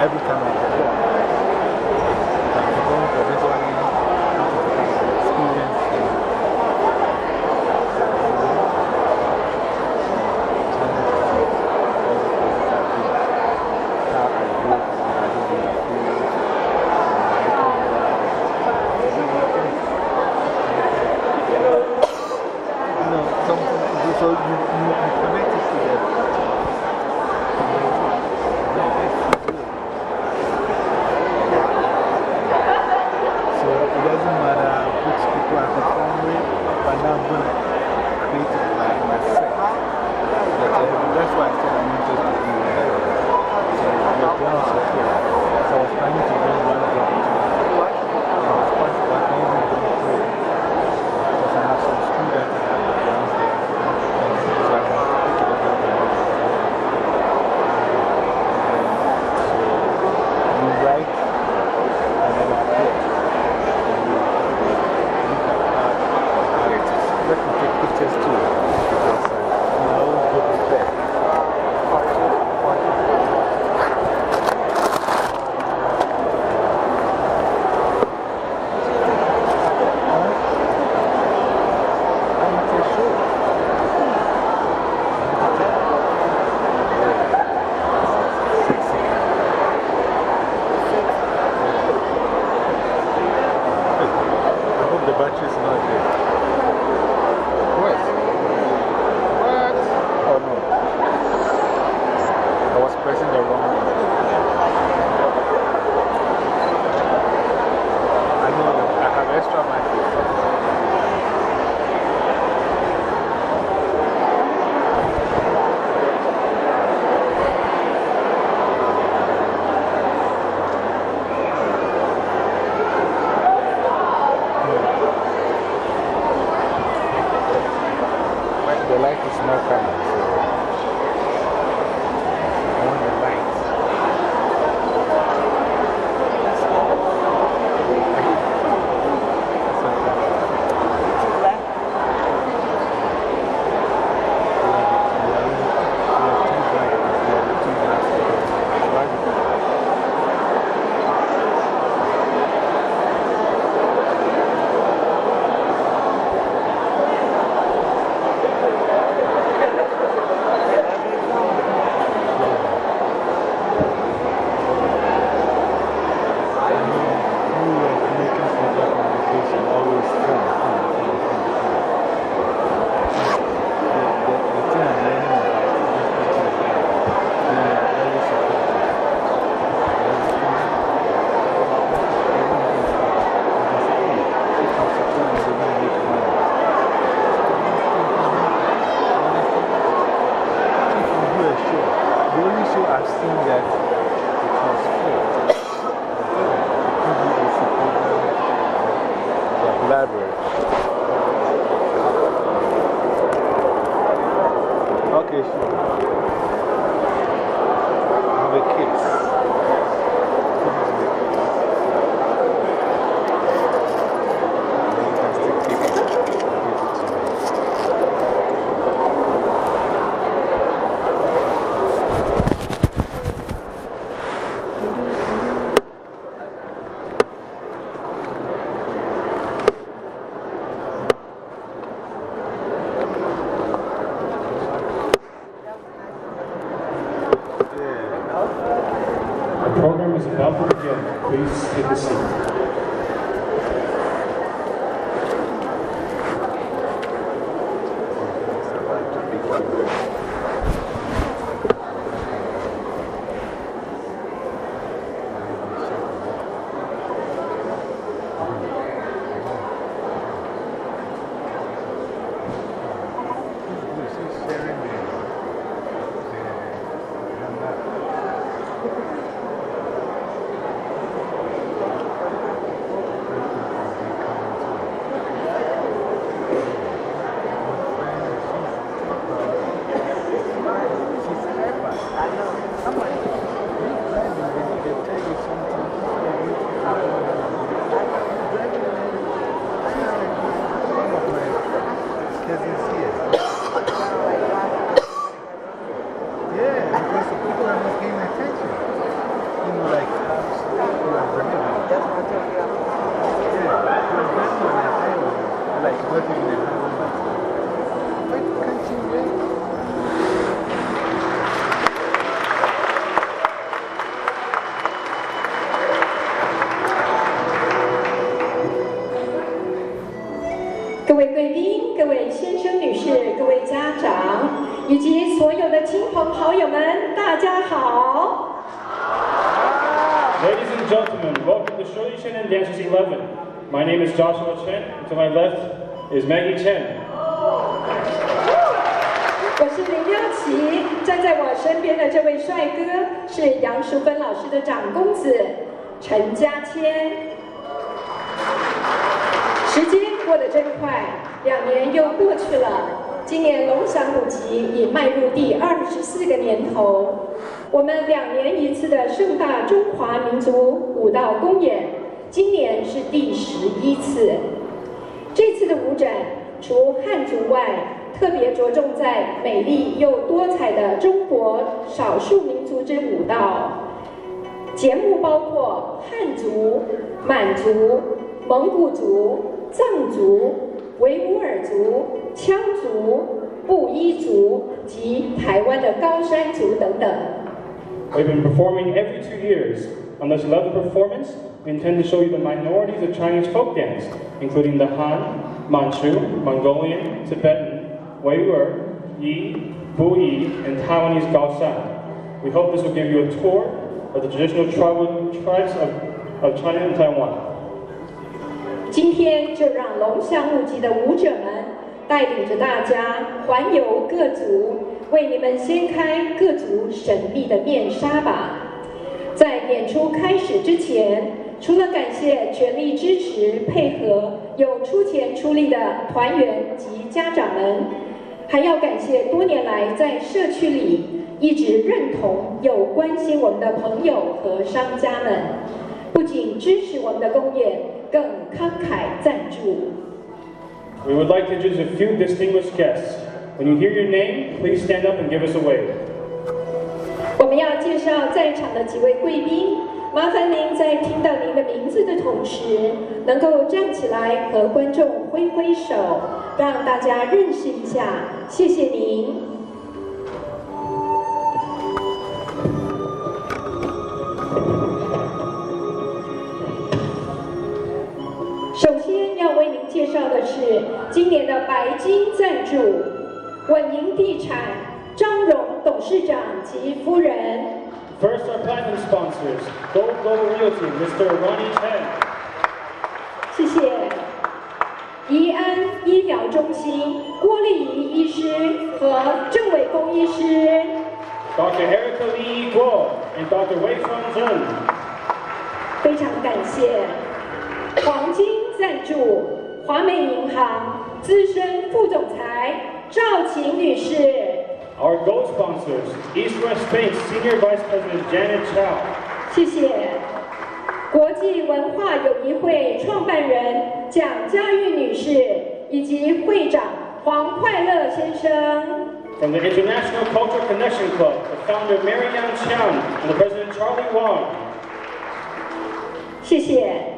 Every time I perform. Library. Okay, sure. Is Maggie Chen. 我是林亮琪，站在我身边的这位帅哥是杨淑芬老师的长公子陈家谦。时间过得真快，两年又过去了。今年龙翔舞集已迈入第二十四个年头。我们两年一次的盛大中华民族舞蹈公演，今年是第十一次。这次的舞展除汉族外，特在美丽又多彩的中国少数民族之舞蹈。节目包括汉族、满族、蒙古族、藏族、维吾尔族、羌族、布依族及台湾的高山族等等。We've been performing every two years. On this 11th performance, we intend to show you the minorities of Chinese folk dance, including the Han, Manchu, Mongolian, Tibetan, Uyghur, Yi, Bui, and Taiwanese Gaoshan. We hope this will give you a tour of the traditional tribal tribes of, of China and Taiwan. 今天就让龙翔舞集的舞者们带领着大家环游各族，为你们掀开各族神秘的面纱吧。在演出开始之前，除了感谢全力支持、配合、有出钱出力的团员及家长们，还要感谢多年来在社区里一直认同有关心我们的朋友和商家们，不仅支持我们的公演，更慷慨赞助。We would like to introduce a few distinguished guests. When you hear your name, please stand up and give us a wave. 我们要介绍在场的几位贵宾，麻烦您在听到您的名字的同时，能够站起来和观众挥挥手，让大家认识一下。谢谢您。首先要为您介绍的是今年的白金赞助，稳盈地产张荣董事长及夫人。First, our platinum sponsors, Gold Global Realty, Mr. Ronnie Chen. 谢谢。怡安医疗中心郭丽仪医师和郑伟峰医师，Dr. Erica Lee Guo and Dr. Wei Feng Zhen. 非常感谢。黄金赞助华美银行资深副总裁赵晴女士，Our gold sponsors, East West Bank Senior Vice President Janet Chow. 谢谢。国际文化友谊会创办人蒋佳玉女士以及会长黄快乐先生。 From the International Cultural Connection Club, the founder Mary Yang Qian and the president Charlie Wang. 谢谢。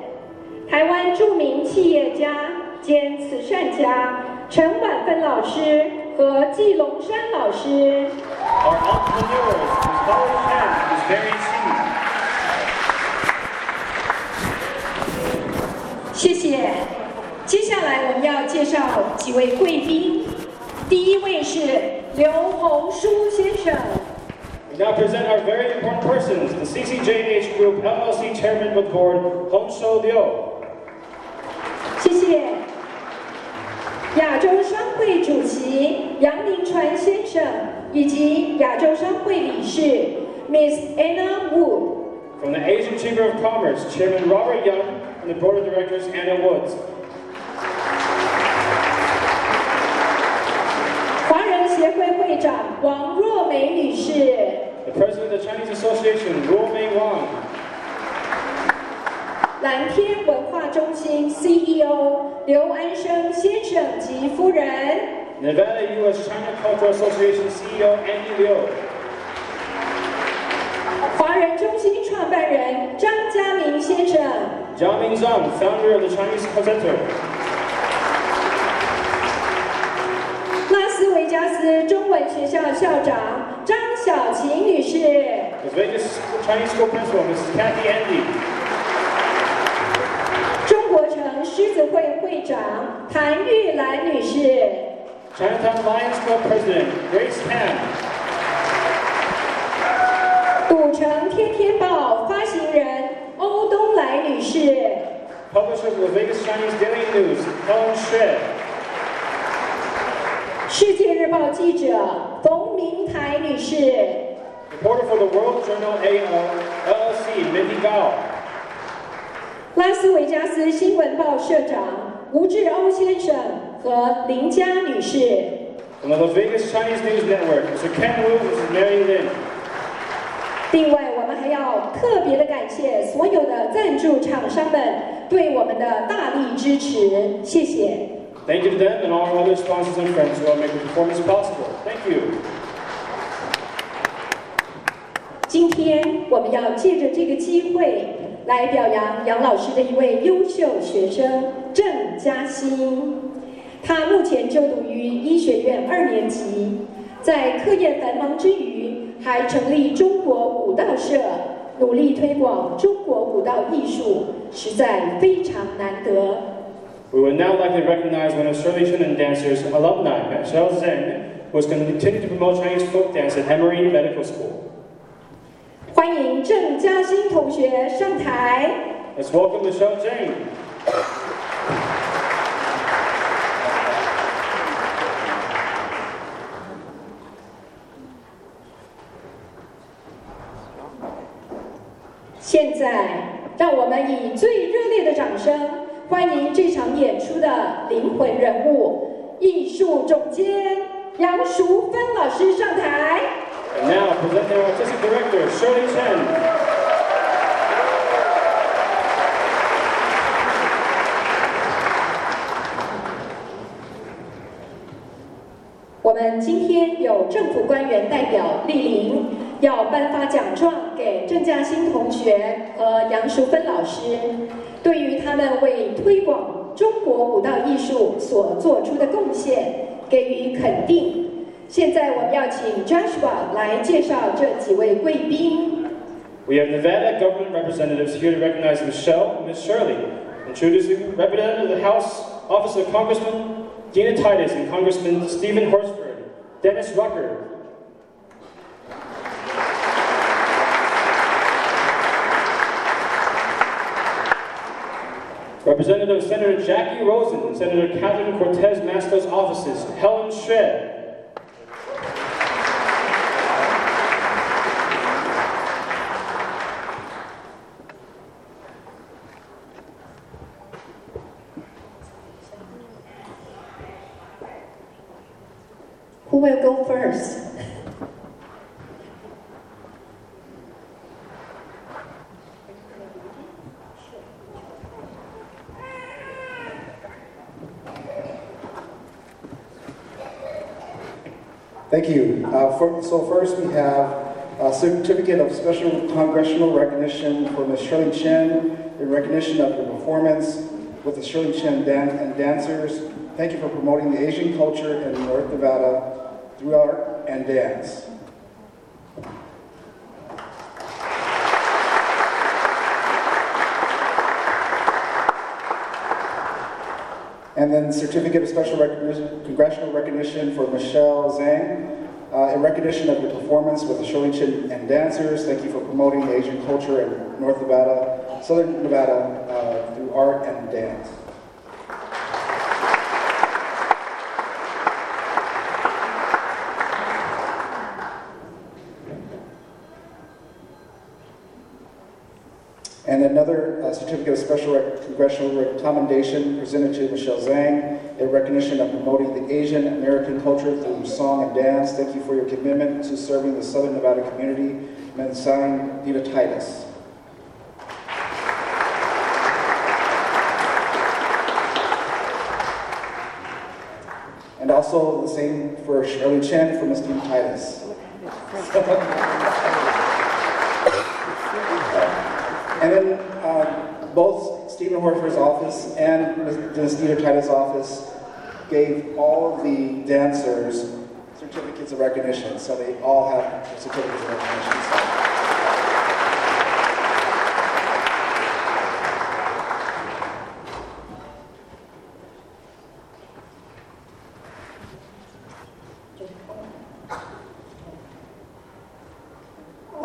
台湾着名企业家兼慈善家 陈婉芬老师和季龙山老师，Our entrepreneurs. 谢谢。接下来我们要介绍几位贵宾，第一位是刘洪书先生，We now present our very important persons, the CCJH Group LLC Chairman of the Board, Hong Shou Liu. 谢谢。亚洲商会主席杨明传先生以及亚洲商会理事 Miss Anna Wood。 From the Asian Chamber of Commerce, Chairman Robert Young and the Board of Directors Anna Woods. 华人协会会长王若梅女士， The President of the Chinese Association, Ruo Mei Wang. 蓝天文化中心 CEO 刘安生先生及夫人，Nevada U.S. China Cultural Association CEO Andy Liu. 华人中心创办人张家明先生，Jiao Mingzhang, founder of the Chinese Center. 拉斯维加斯中文学校校长张小琴女士，Las Vegas Chinese School Principal, Mrs. Kathy Andy. 长谭玉兰女士，Chinatown Lions Club President Grace Tan. 古城天天报发行人欧东来女士。Publisher of the Vegas Chinese Daily News, Helen Shred. 世界日报记者冯明台女士，Reporter for the World Journal AO, LLC, Mindy Gao. 拉斯维加斯新闻报社长吴志欧先生和林佳女士。From the Las Vegas Chinese News Network, Mr. Ken Wu, Mrs. Mary Lin. 另外，我们还要特别的感谢所有的赞助厂商们对我们的大力支持，谢谢。Thank you to them and all our other sponsors and friends who help make the performance possible. Thank you. 今天我们要借着这个机会来表扬杨老师的一位优秀学生郑嘉欣。他目前就读于医学院二年级，在课业繁忙之余，还成立中国舞蹈社，努力推广中国舞蹈艺术，实在非常难得。We would now like to recognize one of Shirley Shunan Dancer's alumni, Michelle Zeng, who has continued to promote Chinese folk dance at Emory Medical School. 欢迎郑嘉欣同学上台。Let's welcome Michelle Zheng. (laughs) 现在，让我们以最热烈的掌声欢迎这场演出的灵魂人物——艺术总监杨淑芬老师上台。And now, presenting our artistic director, Shirley Chen. 我们今天有政府官员代表莅临，要颁发奖状给郑嘉欣同学和杨淑芬老师，对于他们为推广中国舞蹈艺术所做出的贡献给予肯定。现在我们要请 Joshua 来介绍这几位贵宾。We have Nevada government representatives here to recognize Michelle and Miss Shirley. Introducing Representative of the House Office of Congressman Dina Titus and Congressman Steven Horsford, Dennis Rucker, Representative Senator Jackie Rosen and Senator Catherine Cortez Masto's offices, Helen Shred, Who will go first? Thank you. Uh, for, so first we have a certificate of special congressional recognition for Ms. Shirley Chen in recognition of the performance with the Shirley Chen dan- and dancers. Thank you for promoting the Asian culture in North Nevada art and dance. And then certificate of special recognition, congressional recognition for Michelle Zhang uh, in recognition of your performance with the Shirley Chin and dancers. Thank you for promoting Asian culture in North Nevada, Southern Nevada uh, through art and dance. And certificate of special rec- congressional commendation presented to Michelle Zhang in recognition of promoting the Asian American culture through song and dance. Thank you for your commitment to serving the Southern Nevada community. Signed, Dina Titus. And also the same for Shirley Chen for Ms. Titus. (laughs) And then Horsford's office and Ms. Dina Titus' office gave all of the dancers certificates of recognition. So they all have certificates of recognition.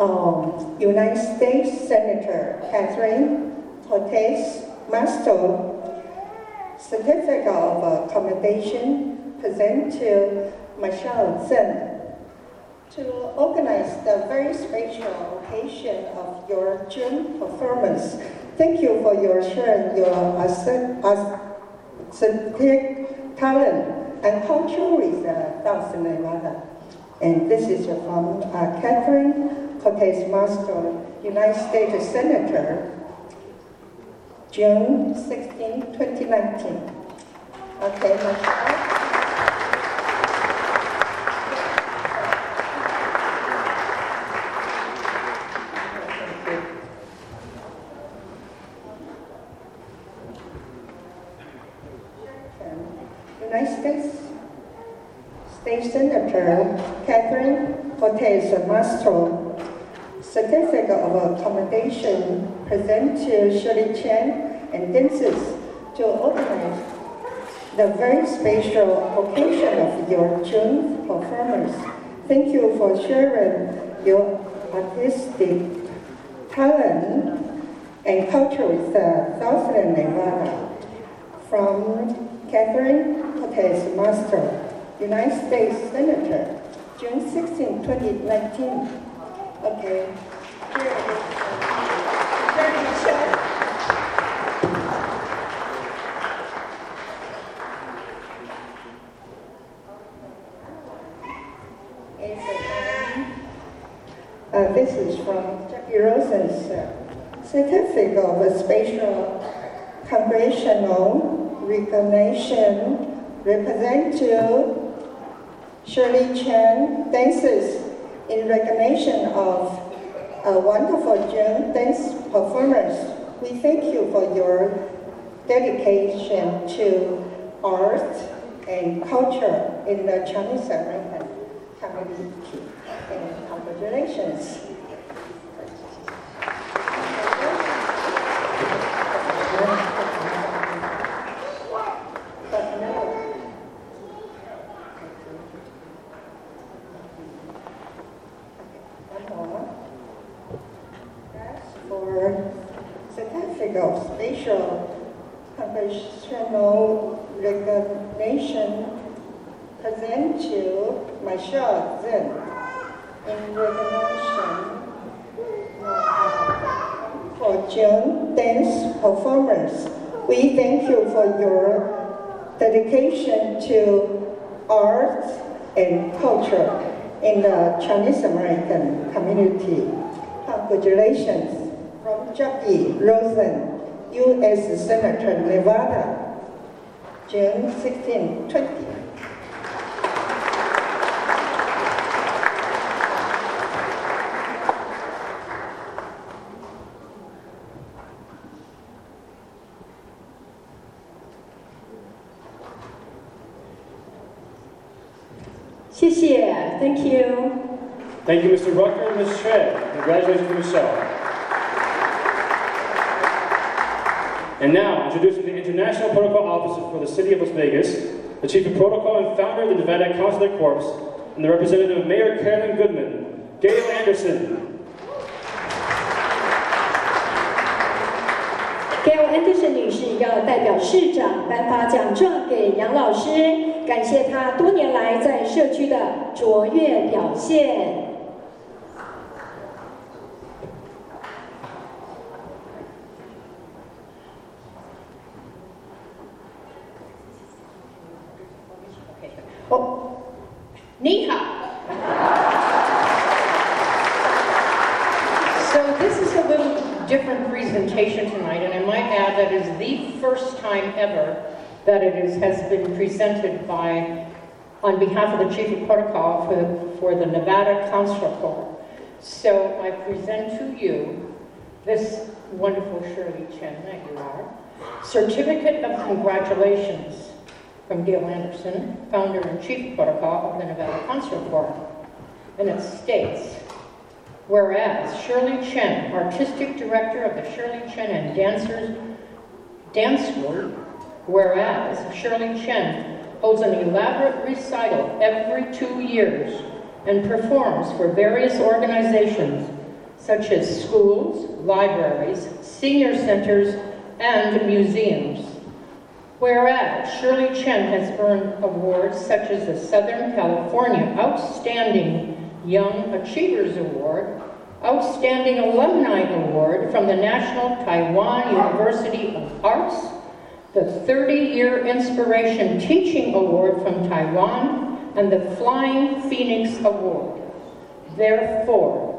um, United States Senator Catherine Cortez Masto certificate of uh, commendation present to Michelle Zheng to organize the very special occasion of your June performance. Thank you for your sharing your artistic talent and culture with Nevada. And this is from uh, Catherine Cortez Masto, United States Senator, June 16, 2019. Okay, Michelle. United States State Senator Catherine Cortez Masto, certificate of commendation present Shirley Chen and dancers to organize the very special occasion of your June performance. Thank you for sharing your artistic talent and culture with uh, Southern Nevada. From Catherine Cortez Masto, United States Senator, June 16, 2019. Okay. Uh, this is from Jackie Rosen's uh, Certificate of special Spatial Congressional Recognition Representative Shirley Chen dances in recognition of a wonderful June dance performance. We thank you for your dedication to art and culture in the Chinese American community. And congratulations. for certificate of special congressional recognition present to Michelle Zinn in recognition for June dance performance. We thank you for your dedication to art and culture in the Chinese American community. Congratulations from Jackie Rosen, U.S. Senator, Nevada, June 16, 20. 谢谢，Thank you。Thank you, Mr. Rucker and Ms. Shred. Congratulations to Michelle. And now, introducing the International Protocol Officer for the City of Las Vegas, the Chief of Protocol and founder of the Nevada Consular Corps, and the representative of Mayor Carolyn Goodman, Gail Anderson. Gail Anderson 女士要代表市长颁发奖状给杨老师，感谢她多年来在社区的卓越表现。 Time ever that it is, has been presented by, on behalf of the Chief of Protocol for, for the Nevada Consular Corps. So I present to you this wonderful Shirley Chen, that you are, certificate of congratulations from Gail Anderson, founder and chief protocol of the Nevada Consular Corps. And it states, whereas Shirley Chen, artistic director of the Shirley Chen and Dancers Dance Group, whereas Shirley Chen holds an elaborate recital every two years and performs for various organizations such as schools, libraries, senior centers, and museums. Whereas Shirley Chen has earned awards such as the Southern California Outstanding Young Achievers Award, Outstanding Alumni Award from the National Taiwan University of Arts, the 30-year Inspiration Teaching Award from Taiwan, and the Flying Phoenix Award. Therefore,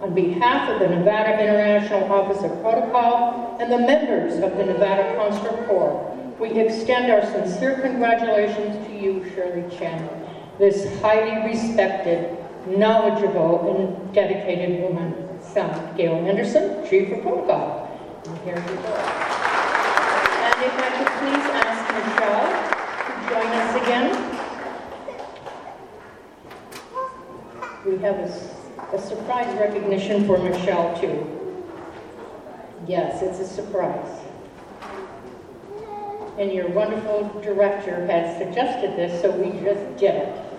on behalf of the Nevada International Office of Protocol and the members of the Nevada Consular Corps, we extend our sincere congratulations to you, Shirley Chen, this highly respected, knowledgeable, and dedicated woman. Son, Gail Anderson, Chief of Protocol. And here you go. And if I could please ask Michelle to join us again. We have a surprise recognition for Michelle, too. Yes, it's a surprise. And your wonderful director had suggested this, so we just did it.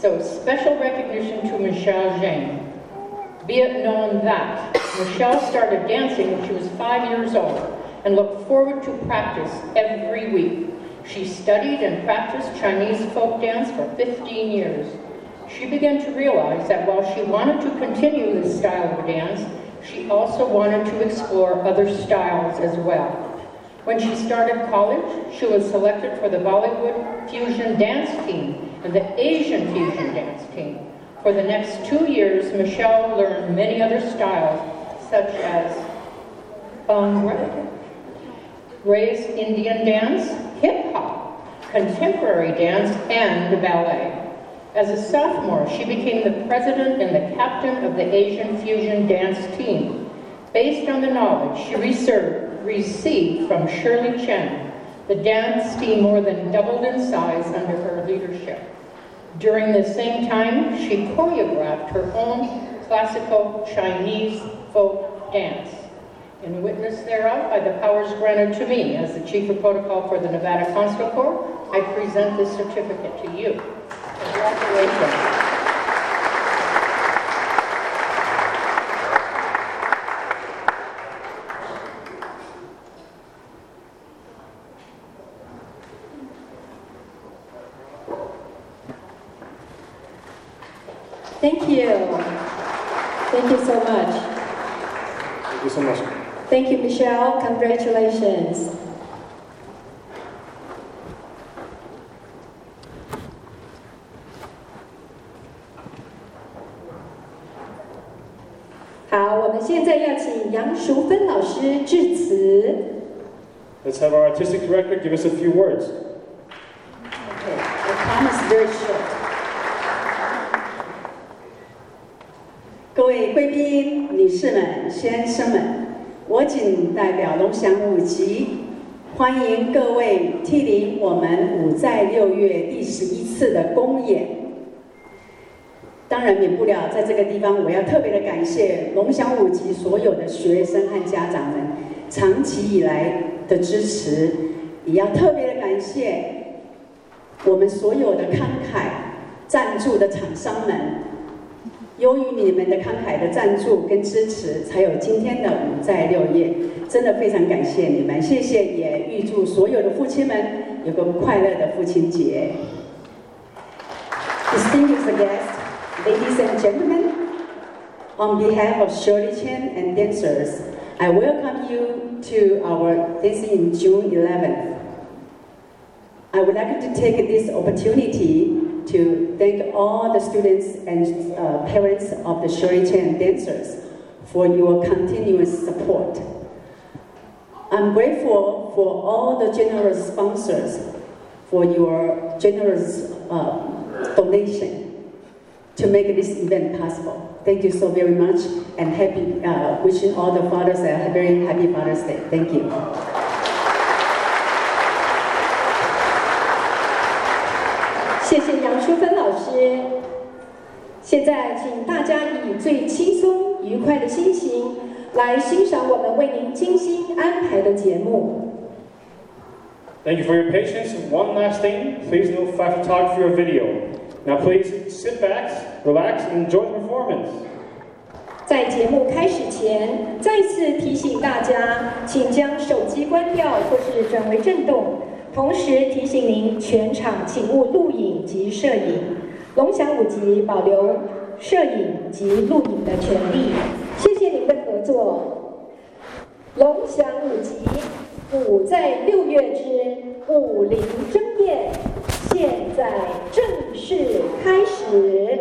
So special recognition to Michelle Zhang. Be it known that Michelle started dancing when she was five years old and looked forward to practice every week. She studied and practiced Chinese folk dance for 15 years. She began to realize that while she wanted to continue this style of dance, she also wanted to explore other styles as well. When she started college, she was selected for the Bollywood Fusion Dance Team and the Asian Fusion Dance Team. For the next two years, Michelle learned many other styles, such as Bhangra, Ray's Indian dance, hip hop, contemporary dance, and the ballet. As a sophomore, she became the president and the captain of the Asian Fusion dance team. Based on the knowledge she received from Shirley Chen, the dance team more than doubled in size under her leadership. During the same time, she choreographed her own classical Chinese folk dance. In witness thereof, by the powers granted to me as the Chief of Protocol for the Nevada Consular Corps, I present this certificate to you. Congratulations. Congratulations！好，我们现在要请杨淑芬老师致辞。Let's have our artistic director give us a few words. Okay, I promise very short. 各位贵宾、女士们、先生们。我谨代表龙翔舞集，欢迎各位莅临我们五在六月第十一次的公演。当然免不了在这个地方，我要特别的感谢龙翔舞集所有的学生和家长们长期以来的支持，也要特别的感谢我们所有的慷慨赞助的厂商们。由于你们的慷慨的赞助跟支持，才有今天的五在六月，真的非常感谢你们，谢谢，也预祝所有的父亲们有个快乐的父亲节。Distinguished guests, ladies and gentlemen, on behalf of Shirley Chen and dancers, I welcome you to our dancing in June 11th. I would like to take this opportunity to thank all the students and uh, parents of the Shirley Chen dancers for your continuous support. I'm grateful for all the generous sponsors for your generous uh, donation to make this event possible. Thank you so very much and happy, uh, wishing all the fathers a very happy Father's Day. Thank you. 师。现在，请大家以最轻松愉快的心情来欣赏我们为您精心安排的节目。Thank you for your patience. One last thing, please no flash photography or video. Now please sit back, relax, and enjoy the performance. 在节目开始前，再次提醒大家，请将手机关掉或是转为震动。同时提醒您，全场请勿录影及摄影。龙翔五集保留摄影及录影的权利。谢谢您的合作。龙翔五集五在六月之武林争艳，现在正式开始。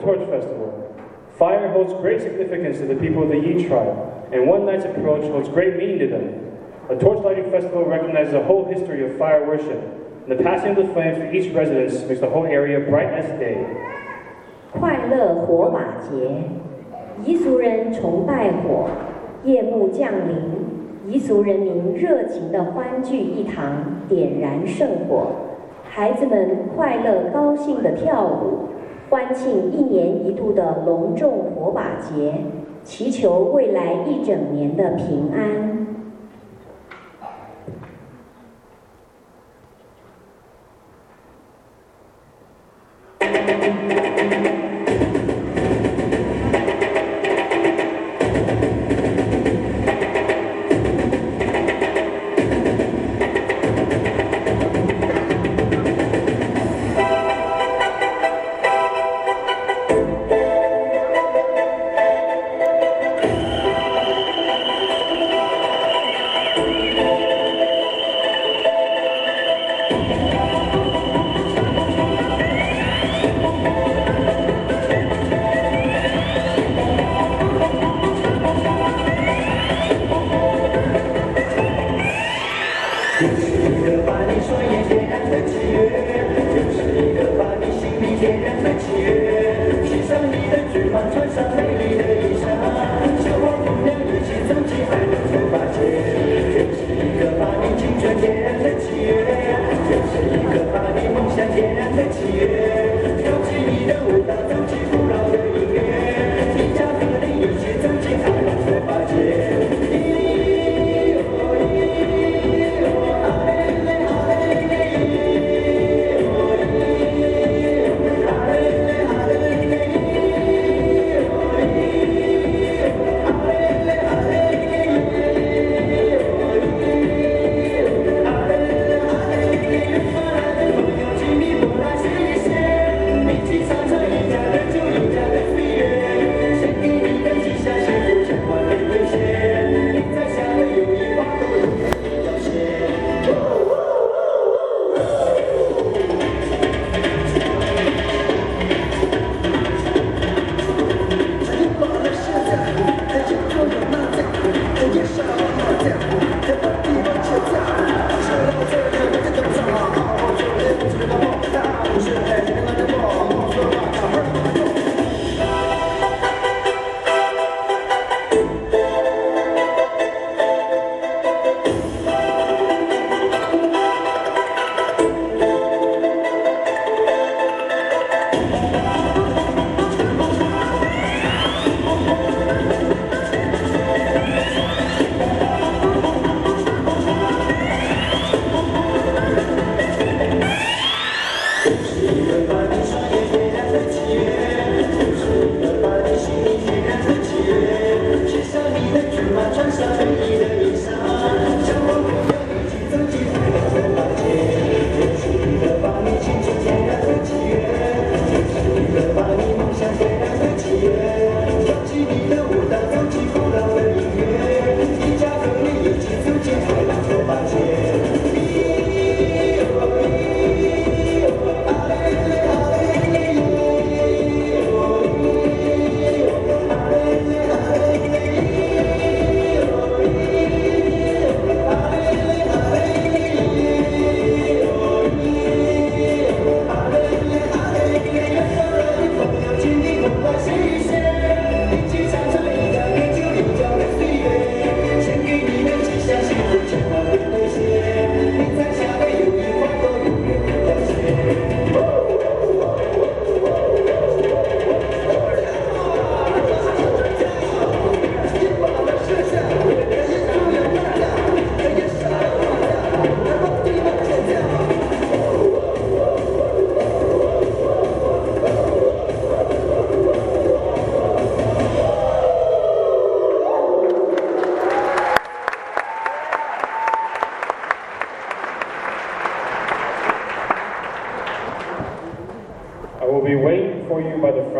Torch Festival. Fire holds great significance to the people of the Yi tribe, and one night's approach holds great meaning to them. The torch lighting festival recognizes a whole history of fire worship, and the passing of the flames for each residence makes the whole area bright as day. 快乐火把节，彝族人崇拜火，夜幕降临，彝族人民热情的欢聚一堂，点燃圣火，孩子们快乐高兴的跳舞， 欢庆一年一度的隆重火把节，祈求未来一整年的平安。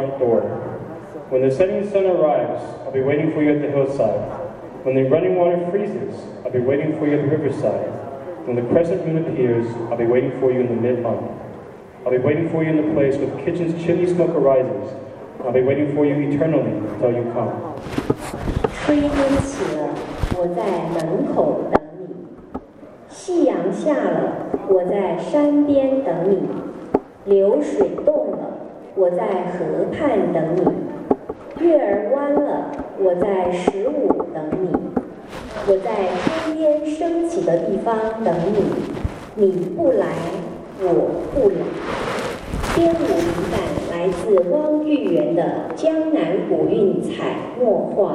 front door. When the setting sun arrives, I'll be waiting for you at the hillside. When the running water freezes, I'll be waiting for you at the riverside. When the crescent moon appears, I'll be waiting for you in the mid-month. I'll be waiting for you in the place where the kitchen's chimney smoke arises. I'll be waiting for you eternally until you come. 炊烟起了，我在门口等你；夕阳下了，我在山边等你； 盼等你；月儿弯了，我在十五等你；我在炊烟升起的地方等你。你不来，我不来。编舞灵感来自汪玉元的《江南古韵彩墨画》。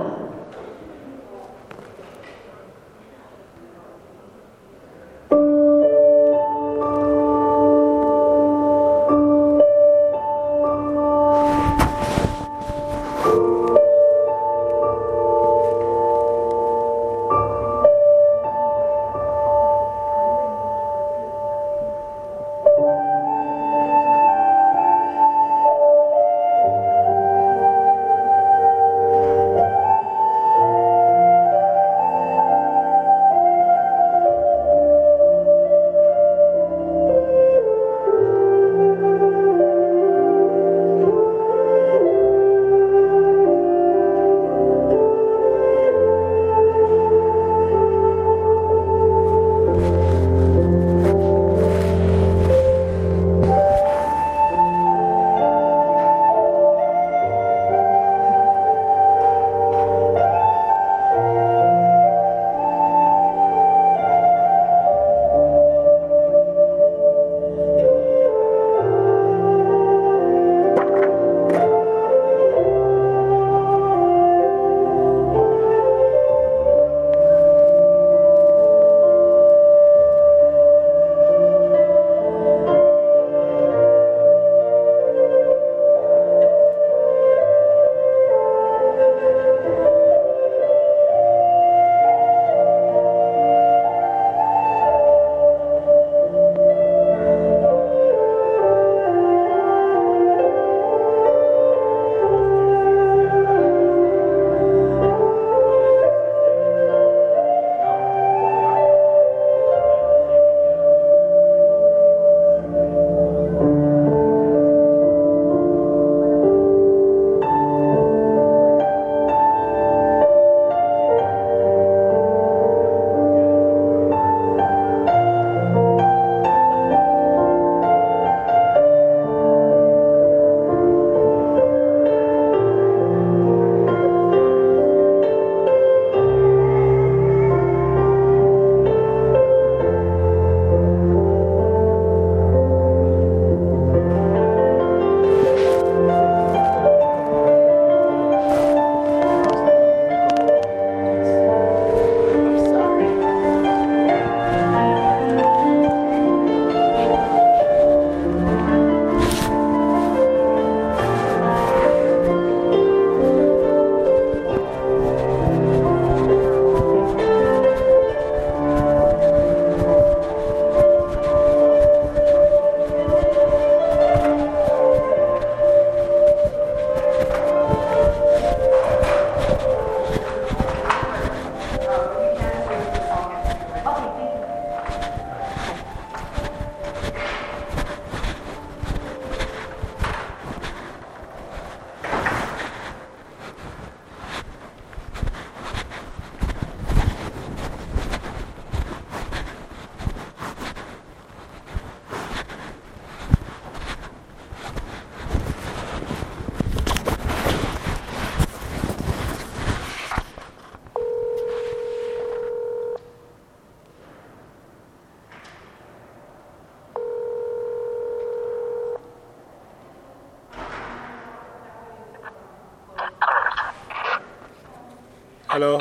Hello?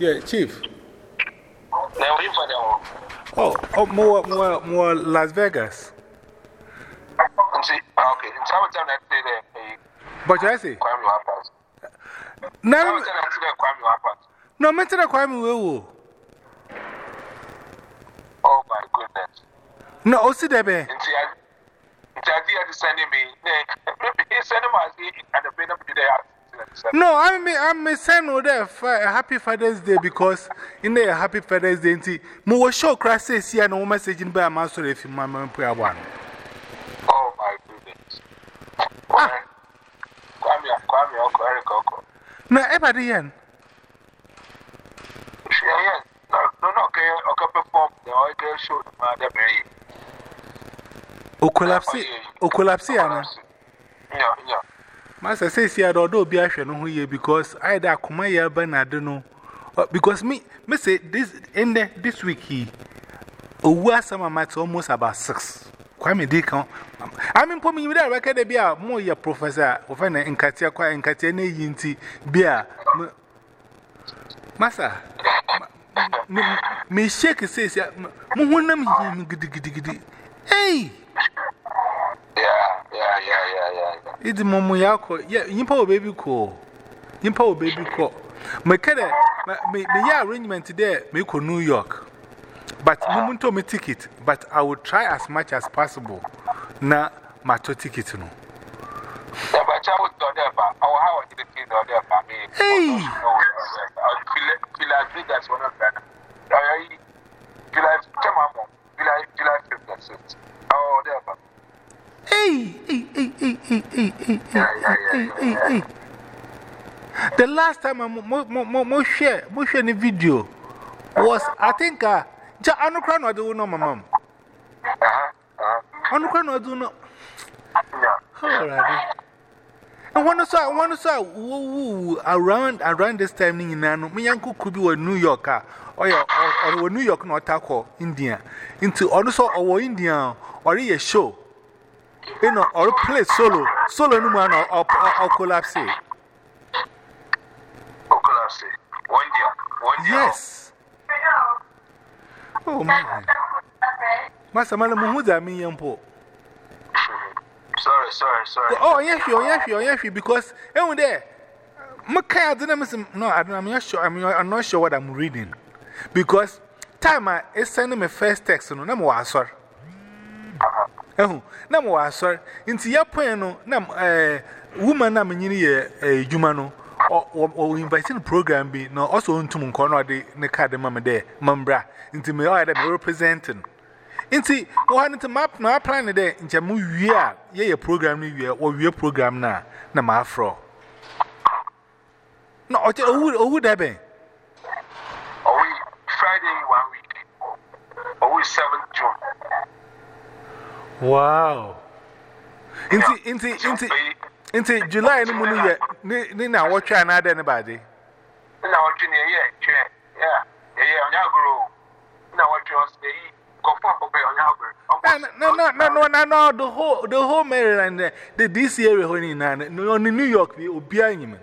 Yeah, Chief. Now, what you find out? Oh, oh more, more, more Las Vegas. And see, okay, in summertime, I say that. But I say, Kwame Wapas. no, Summertime, I say that Kwame Wapas. no, mention a crime in Wewu. Oh, my goodness. No, oh, see, Debbie. No, I'm, I'm saying that a happy Father's Day because in the happy Father's Day, I was sure Christ is here and I'm messaging by a master if you my prayer one. Oh, my goodness. Ah. Kwame, Kwame, Uncle Eric, Uncle. No, everybody here. O colapse, o colapse, Ana. Master says here, although be a no here because I da kuma ya Bernardo no. Because me, me say this in the this week he. Owa sama max almost about six. Kwame Deacon. I mean, for me, with that record, be a more your professor of an encatia, quite encatia, yinti, beer. Massa, me shake says, Muhunam him giddy giddy giddy. Hey! Yeah, Yeah, yeah, yeah, yeah. yeah. It's Momuyako. Yeah, you power baby call. You power baby call. My kid, my arrangement today, make New York. But moment to me ticket, but I will try as much as possible. Now, my two ticket. No. Yeah, but I would not ever. Or how I did. Hey! Oh, there, but. Hey, hey, hey, hey, hey, hey, hey, hey, hey, hey. The last time I mo share, mo share the video was, I think, uh, ja anu kra no do no mamam. Anu kra no do no. Alright. And one saw, one saw, woo, around, around this time, in Nano, me uncle could be New Yorker, or or New York, not Taco, India, into also or India, or a show. You know, or play solo, solo no man or collapse. Collapse. One year. One year. Yes. Oh, man. Master Man, who's a me, Yampo? Sorry, sorry, sorry. Oh, yes, you, yes, you, yes, you, because, oh, there. Maka, I didn't No, I'm not sure. I'm, I'm not sure what I'm reading. Because time I send me first text, no, no more, sir. Oh, na mo asor. Nti ya point no na eh woman na menyini ye edwuma eh, no. O invite in program bi na also ntum nko na de ne card ma me there mambra. Nti me all that representing. Nti wo han nti map na plan ne there nche mo wie a ye program ni wie program na na ma afro. No, o wu o wu da be. Oh, Friday one week. Oh, seven Wow. Inti, inti, inti, inti, July, no moon yet. Nina, what try another anybody? No, what you need, yeah, yeah, yeah, yeah, grow. Now, what you say, no, no, no, no, no, no, the whole, the whole Maryland, the DC area, when in on New York, the Obian.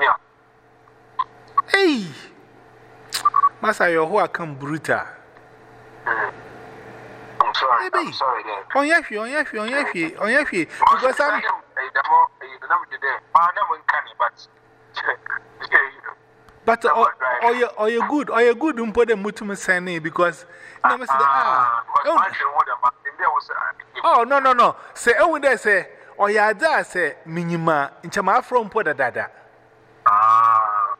Yeah. Hey, Massa, your who come brutal. I'm baby. On your fee, on your fee, on your fee, on your fee. Because I'm the more there, but. But uh, or you or you good? Or you good? Um put them mutum signing because no Mr. Ah Oh no no no. Say oh there say or ya da say minima nchama from poda dada Ah.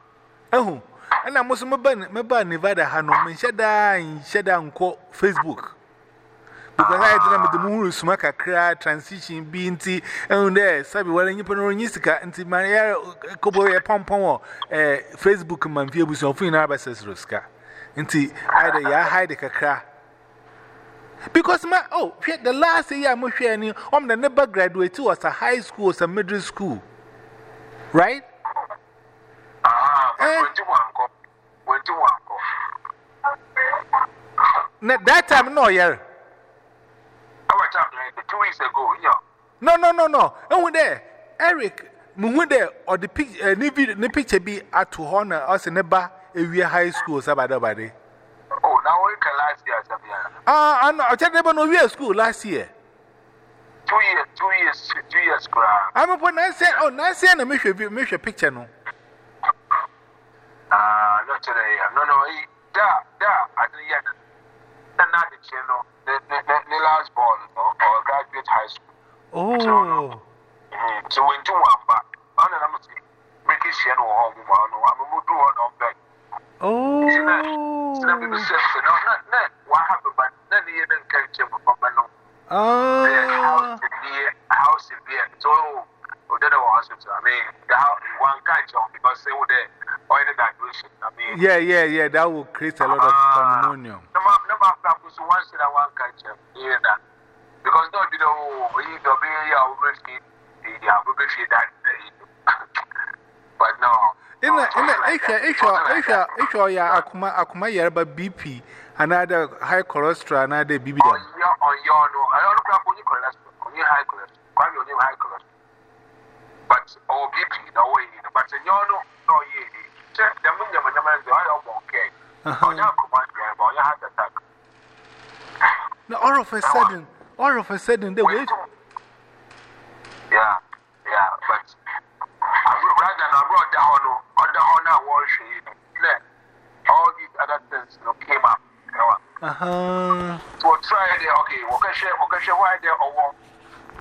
Oh and I must me ban me ban Nevada hanom nshada nshada nko Facebook. Because I didn't the moon smoke a cry, transition, being tea, and there, Sabi, well, you put on Yisika, and Maria Kobo, a pompon, Facebook, man, view with your free arbiters, Roska. Inti, either ya hide the cacra. Because my, oh, the last year I'm sharing, I'm the never graduate to was a high school, or a middle school. Right? Ah, that time, no, yeah. Two weeks ago, yeah. No, no, no, no. And when there, Eric, there, or the picture, the picture be at to honor us in a bar, a year high school, Sabadabadi. Oh, now we can last year, Sabia. Ah, I know, I tell them no year school last year. Two years, two years, two years, I'm upon I said, oh, nice, and I make a picture, no. Ah, not today. No, no, da, da, I didn't yet standard you know, last born or, graduate high school. Oh. So, mm, so when you want back, I don't know, British and home, I'm a good one on back. Oh. You know, so people say, no, no, no, what happened, but then you didn't catch him from my home. Ah. House in house in. So, yeah yeah yeah that will create a lot of pandemonium never never after ko say that one kind of yeah that because no be the you do be ya always be the ya we be that but no in the in the eka eka eka ya akuma akuma yarba bp another high cholesterol another bb on your on your no i don't know crap on your cholesterol on your high cholesterol why you on high cholesterol. But, or BP, no way, but in your, no, no, yeah, check the minimum number, I don't want cake. On your command, on your heart attack. Now, all of a sudden, all of a sudden, they wait. Yeah, yeah, but rather than I brought the honor, on the honor worship, all these other things you know, came up. You know. Uh huh. So try there, okay, what can share, what can share, why there or what?